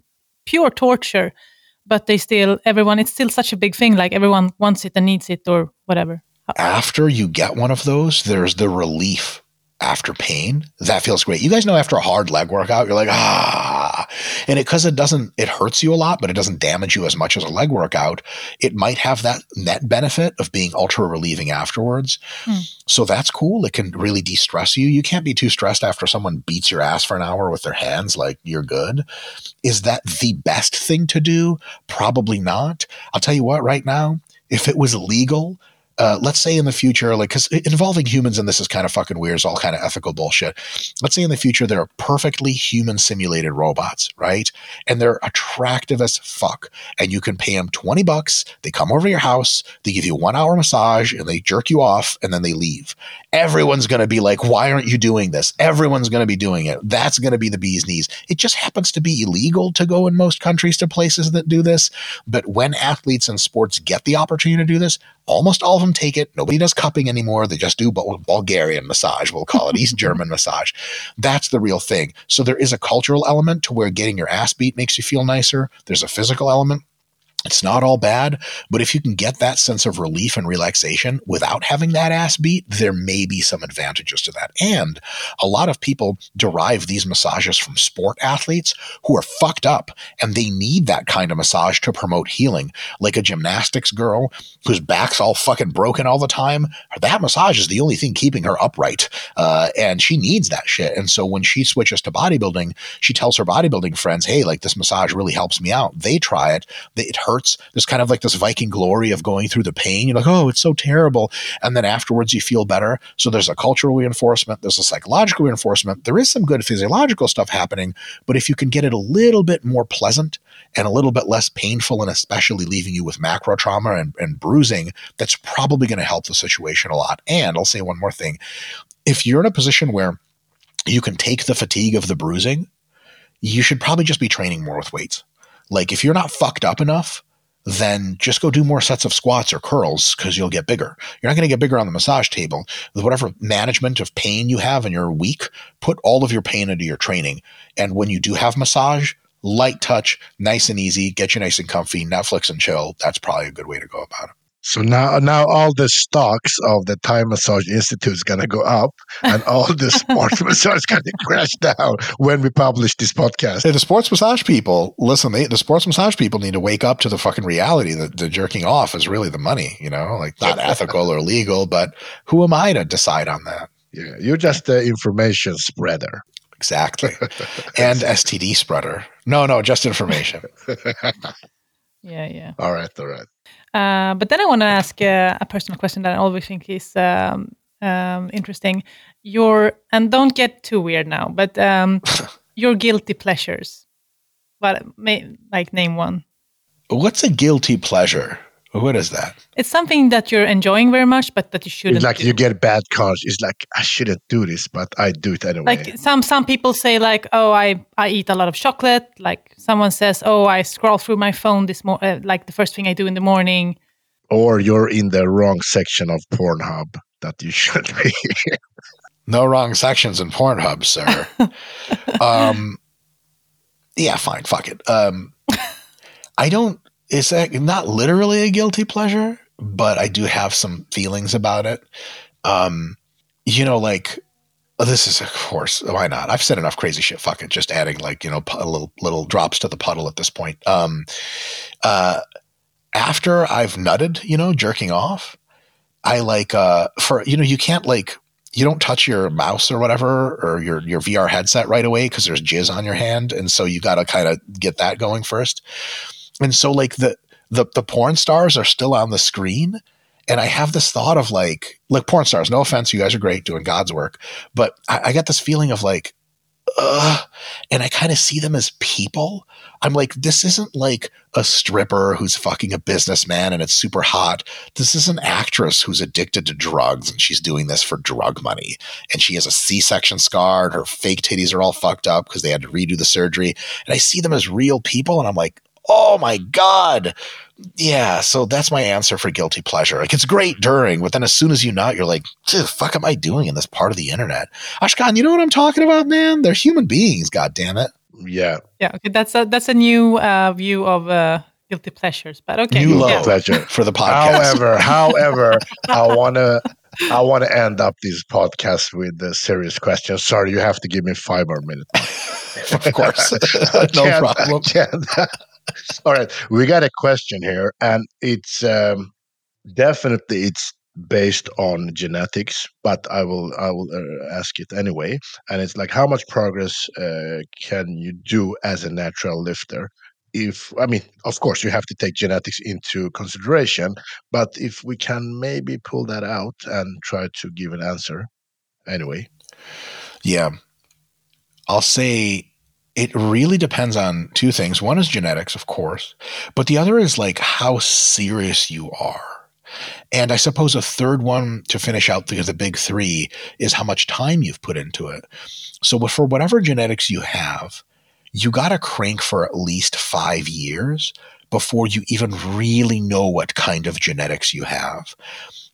pure torture, but they still everyone it's still such a big thing. Like everyone wants it and needs it or whatever. After you get one of those, there's the relief after pain. That feels great. You guys know after a hard leg workout, you're like, ah. And it because it doesn't, it hurts you a lot, but it doesn't damage you as much as a leg workout. It might have that net benefit of being ultra relieving afterwards. Hmm. So that's cool. It can really de stress you. You can't be too stressed after someone beats your ass for an hour with their hands, like you're good. Is that the best thing to do? Probably not. I'll tell you what, right now, if it was legal, uh, let's say in the future, like, because involving humans in this is kind of fucking weird, it's all kind of ethical bullshit. Let's say in the future, there are perfectly human simulated robots, right? And they're attractive as fuck. And you can pay them 20 bucks. They come over your house, they give you one hour massage, and they jerk you off, and then they leave. Everyone's going to be like, why aren't you doing this? Everyone's going to be doing it. That's going to be the bee's knees. It just happens to be illegal to go in most countries to places that do this. But when athletes and sports get the opportunity to do this, almost all of them take it. Nobody does cupping anymore. They just do Bulgarian massage. We'll call it East German massage. That's the real thing. So there is a cultural element to where getting your ass beat makes you feel nicer. There's a physical element it's not all bad, but if you can get that sense of relief and relaxation without having that ass beat, there may be some advantages to that. And a lot of people derive these massages from sport athletes who are fucked up and they need that kind of massage to promote healing. Like a gymnastics girl whose back's all fucking broken all the time. That massage is the only thing keeping her upright. Uh, and she needs that shit. And so when she switches to bodybuilding, she tells her bodybuilding friends, hey, like this massage really helps me out. They try it. It hurts. There's kind of like this Viking glory of going through the pain. You're like, oh, it's so terrible. And then afterwards you feel better. So there's a cultural reinforcement, there's a psychological reinforcement. There is some good physiological stuff happening, but if you can get it a little bit more pleasant and a little bit less painful and especially leaving you with macro trauma and, and bruising, that's probably going to help the situation a lot. And I'll say one more thing. If you're in a position where you can take the fatigue of the bruising, you should probably just be training more with weights. Like if you're not fucked up enough then just go do more sets of squats or curls because you'll get bigger. You're not going to get bigger on the massage table. With whatever management of pain you have and you're weak, put all of your pain into your training. And when you do have massage, light touch, nice and easy, get you nice and comfy, Netflix and chill. That's probably a good way to go about it. So now, now all the stocks of the Thai Massage Institute is going to go up, and all the sports massage is going to crash down when we publish this podcast. Hey, the sports massage people, listen, they, the sports massage people need to wake up to the fucking reality that the jerking off is really the money. You know, like not ethical or legal, but who am I to decide on that? Yeah, you're just the information spreader. Exactly, and STD spreader. No, no, just information. yeah, yeah. All right, all right. Uh, but then I want to ask uh, a personal question that I always think is um, um, interesting. Your and don't get too weird now, but um, your guilty pleasures. But may, like name one. What's a guilty pleasure? What is that? It's something that you're enjoying very much, but that you shouldn't. It's like do. you get bad cards. It's like I shouldn't do this, but I do it anyway. Like some some people say, like, oh, I I eat a lot of chocolate. Like someone says, oh, I scroll through my phone this mo- uh, like the first thing I do in the morning. Or you're in the wrong section of Pornhub that you should be. no wrong sections in Pornhub, sir. um, yeah, fine, fuck it. Um, I don't it's not literally a guilty pleasure, but I do have some feelings about it. Um, you know, like this is of course why not? I've said enough crazy shit. Fuck it, just adding like you know a little little drops to the puddle at this point. Um, uh, after I've nutted, you know, jerking off, I like uh for you know you can't like you don't touch your mouse or whatever or your your VR headset right away because there's jizz on your hand, and so you got to kind of get that going first and so like the the the porn stars are still on the screen and I have this thought of like, like porn stars. No offense, you guys are great doing God's work, but I, I get this feeling of like, uh, and I kind of see them as people. I'm like, this isn't like a stripper who's fucking a businessman and it's super hot. This is an actress who's addicted to drugs and she's doing this for drug money. And she has a C section scar and her fake titties are all fucked up because they had to redo the surgery. And I see them as real people and I'm like, oh my God. Yeah. So that's my answer for guilty pleasure. Like it's great during, but then as soon as you nut, you're like, the fuck am I doing in this part of the internet? Ashkan, you know what I'm talking about, man? They're human beings, God damn it. Yeah. Yeah. Okay. That's a that's a new uh, view of uh, guilty pleasures. But okay. New low yeah. pleasure. for the podcast. However, however, I wanna I wanna end up this podcast with a serious question. Sorry, you have to give me five more minutes. of course. No problem. All right, we got a question here, and it's um, definitely it's based on genetics, but I will I will uh, ask it anyway. And it's like, how much progress uh, can you do as a natural lifter? If I mean, of course, you have to take genetics into consideration, but if we can maybe pull that out and try to give an answer, anyway. Yeah. I'll say it really depends on two things. One is genetics, of course, but the other is like how serious you are. And I suppose a third one to finish out the, the big three is how much time you've put into it. So for whatever genetics you have, you got to crank for at least five years before you even really know what kind of genetics you have.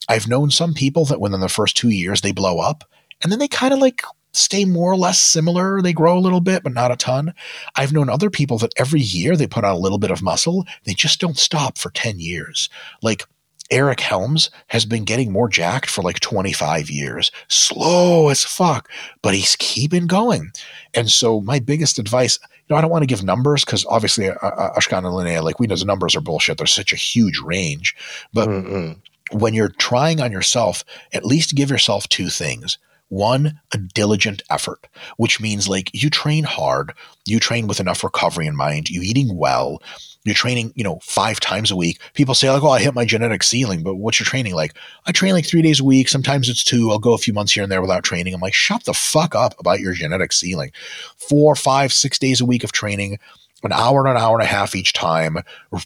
I've known some people that within the first two years they blow up and then they kind of like stay more or less similar. They grow a little bit, but not a ton. I've known other people that every year they put on a little bit of muscle. They just don't stop for 10 years. Like Eric Helms has been getting more jacked for like 25 years, slow as fuck, but he's keeping going. And so, my biggest advice, you know, I don't want to give numbers because obviously, uh, uh, Ashkan and Linnea, like we know the numbers are bullshit. There's such a huge range. But Mm-mm. when you're trying on yourself, at least give yourself two things. One, a diligent effort, which means like you train hard, you train with enough recovery in mind, you eating well, you're training, you know, five times a week. People say like, "Oh, I hit my genetic ceiling," but what's your training like? I train like three days a week. Sometimes it's two. I'll go a few months here and there without training. I'm like, shut the fuck up about your genetic ceiling. Four, five, six days a week of training, an hour and an hour and a half each time,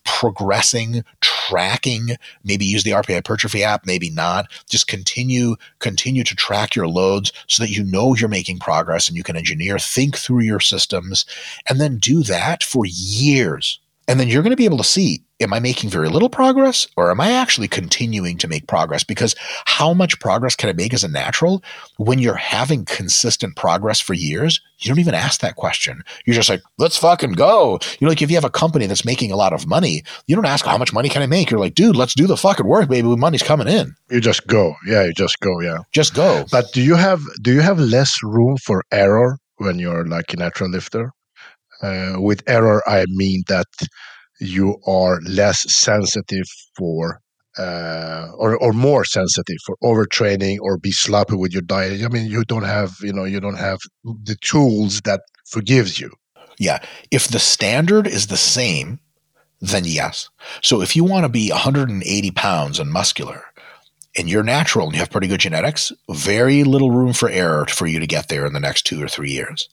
progressing, tracking. Maybe use the RP hypertrophy app, maybe not. Just continue, continue to track your loads so that you know you're making progress and you can engineer, think through your systems, and then do that for years. And then you're going to be able to see am I making very little progress or am I actually continuing to make progress? Because how much progress can I make as a natural when you're having consistent progress for years? You don't even ask that question. You're just like, let's fucking go. You know, like if you have a company that's making a lot of money, you don't ask how much money can I make? You're like, dude, let's do the fucking work, baby. Money's coming in. You just go. Yeah, you just go. Yeah. Just go. But do you have do you have less room for error when you're like a natural lifter? Uh, with error, I mean that you are less sensitive for uh, or or more sensitive for overtraining or be sloppy with your diet. I mean, you don't have you know you don't have the tools that forgives you. Yeah. If the standard is the same, then yes. So if you want to be 180 pounds and muscular and you're natural and you have pretty good genetics, very little room for error for you to get there in the next two or three years.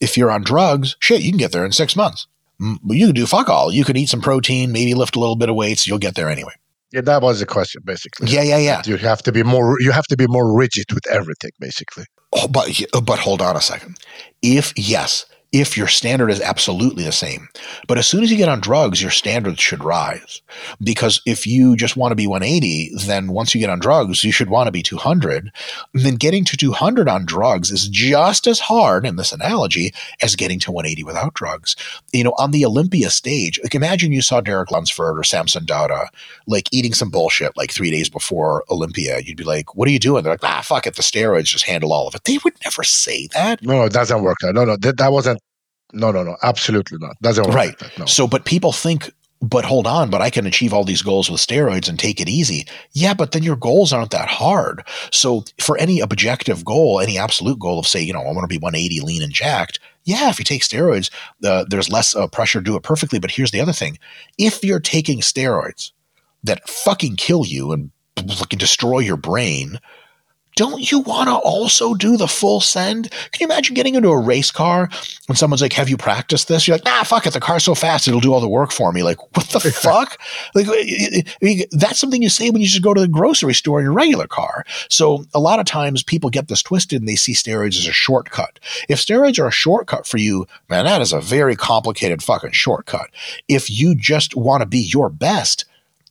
If you're on drugs, shit, you can get there in six months. Mm, But you can do fuck all. You can eat some protein, maybe lift a little bit of weights. You'll get there anyway. Yeah, that was the question basically. Yeah, yeah, yeah. You have to be more. You have to be more rigid with everything, basically. Oh, but but hold on a second. If yes, if your standard is absolutely the same, but as soon as you get on drugs, your standards should rise. Because if you just want to be 180, then once you get on drugs, you should want to be 200. And then getting to 200 on drugs is just as hard in this analogy as getting to 180 without drugs. You know, on the Olympia stage, like imagine you saw Derek Lunsford or Samson Dauda like eating some bullshit like three days before Olympia. You'd be like, what are you doing? They're like, ah, fuck it. The steroids just handle all of it. They would never say that. No, it doesn't work. No, no, that, that wasn't. No, no, no, absolutely not. Doesn't work. Right. Like that, no. So, but people think, but hold on, but I can achieve all these goals with steroids and take it easy. Yeah, but then your goals aren't that hard. So, for any objective goal, any absolute goal of, say, you know, I want to be 180 lean and jacked, yeah, if you take steroids, uh, there's less uh, pressure to do it perfectly. But here's the other thing if you're taking steroids that fucking kill you and fucking destroy your brain, don't you want to also do the full send? Can you imagine getting into a race car when someone's like, "Have you practiced this?" You're like, "Nah, fuck it. The car's so fast, it'll do all the work for me." Like, what the fuck? Like, that's something you say when you just go to the grocery store in your regular car. So a lot of times people get this twisted and they see steroids as a shortcut. If steroids are a shortcut for you, man, that is a very complicated fucking shortcut. If you just want to be your best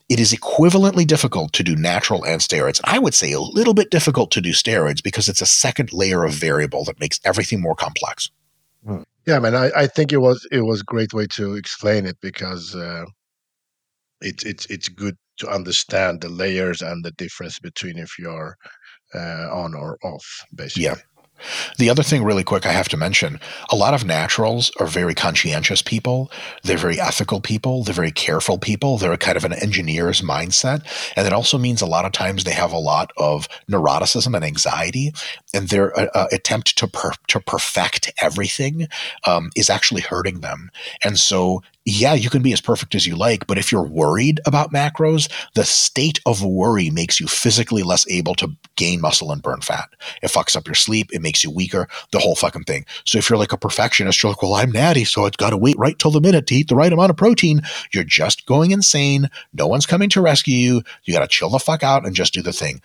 it is equivalently difficult to do natural and steroids. I would say a little bit difficult to do steroids because it's a second layer of variable that makes everything more complex. Hmm. Yeah, man, I, I think it was it was a great way to explain it because uh, it's it's it's good to understand the layers and the difference between if you're uh, on or off, basically. Yeah. The other thing, really quick, I have to mention a lot of naturals are very conscientious people. They're very ethical people. They're very careful people. They're kind of an engineer's mindset. And it also means a lot of times they have a lot of neuroticism and anxiety. And their uh, uh, attempt to, per- to perfect everything um, is actually hurting them. And so yeah, you can be as perfect as you like, but if you're worried about macros, the state of worry makes you physically less able to gain muscle and burn fat. It fucks up your sleep, it makes you weaker, the whole fucking thing. So if you're like a perfectionist, you're like, well, I'm natty, so it's got to wait right till the minute to eat the right amount of protein. You're just going insane. No one's coming to rescue you. You got to chill the fuck out and just do the thing.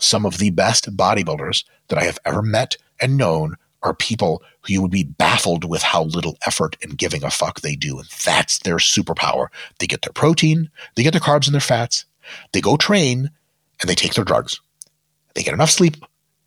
Some of the best bodybuilders that I have ever met and known are people who you would be baffled with how little effort and giving a fuck they do. And that's their superpower. They get their protein, they get their carbs and their fats, they go train, and they take their drugs. They get enough sleep,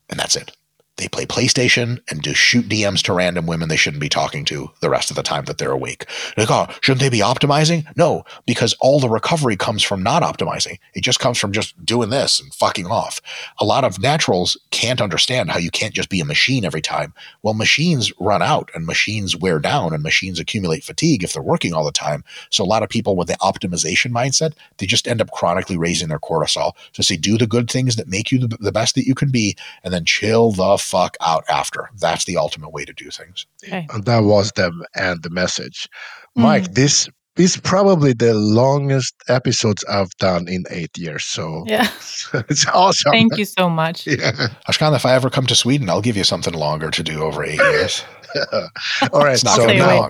and that's it. They play PlayStation and do shoot DMs to random women they shouldn't be talking to the rest of the time that they're awake. Like, oh, shouldn't they be optimizing? No, because all the recovery comes from not optimizing. It just comes from just doing this and fucking off. A lot of naturals can't understand how you can't just be a machine every time. Well, machines run out and machines wear down and machines accumulate fatigue if they're working all the time. So a lot of people with the optimization mindset, they just end up chronically raising their cortisol. So say, do the good things that make you the, the best that you can be and then chill the fuck out after. That's the ultimate way to do things. Okay. And that was them and the message. Mm. Mike, this is probably the longest episodes I've done in eight years. So yeah, it's awesome. Thank you so much. Yeah. Ashkan, if I ever come to Sweden, I'll give you something longer to do over eight years. All right, so now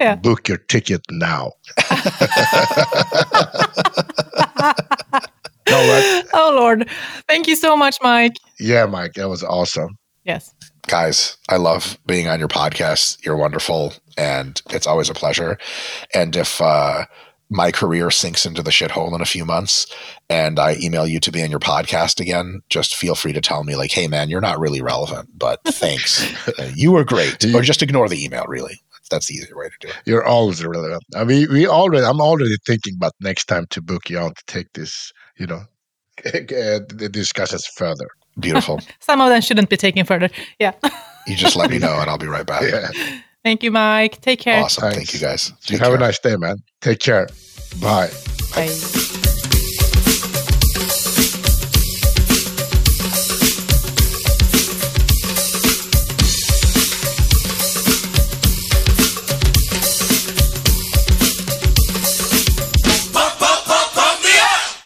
yeah. book your ticket now. no, oh Lord, thank you so much, Mike. Yeah, Mike, that was awesome. Yes. Guys, I love being on your podcast. You're wonderful and it's always a pleasure. And if uh, my career sinks into the shithole in a few months and I email you to be on your podcast again, just feel free to tell me, like, hey, man, you're not really relevant, but thanks. you were great. Or just ignore the email, really. That's the easier way to do it. You're always relevant. I mean, we already, I'm already thinking about next time to book you on to take this, you know, discussions further. Beautiful. Some of them shouldn't be taken further. Yeah. you just let me know and I'll be right back. Yeah. Thank you, Mike. Take care. Awesome. Thanks. Thank you guys. Take Have care. a nice day, man. Take care. Bye. Bye.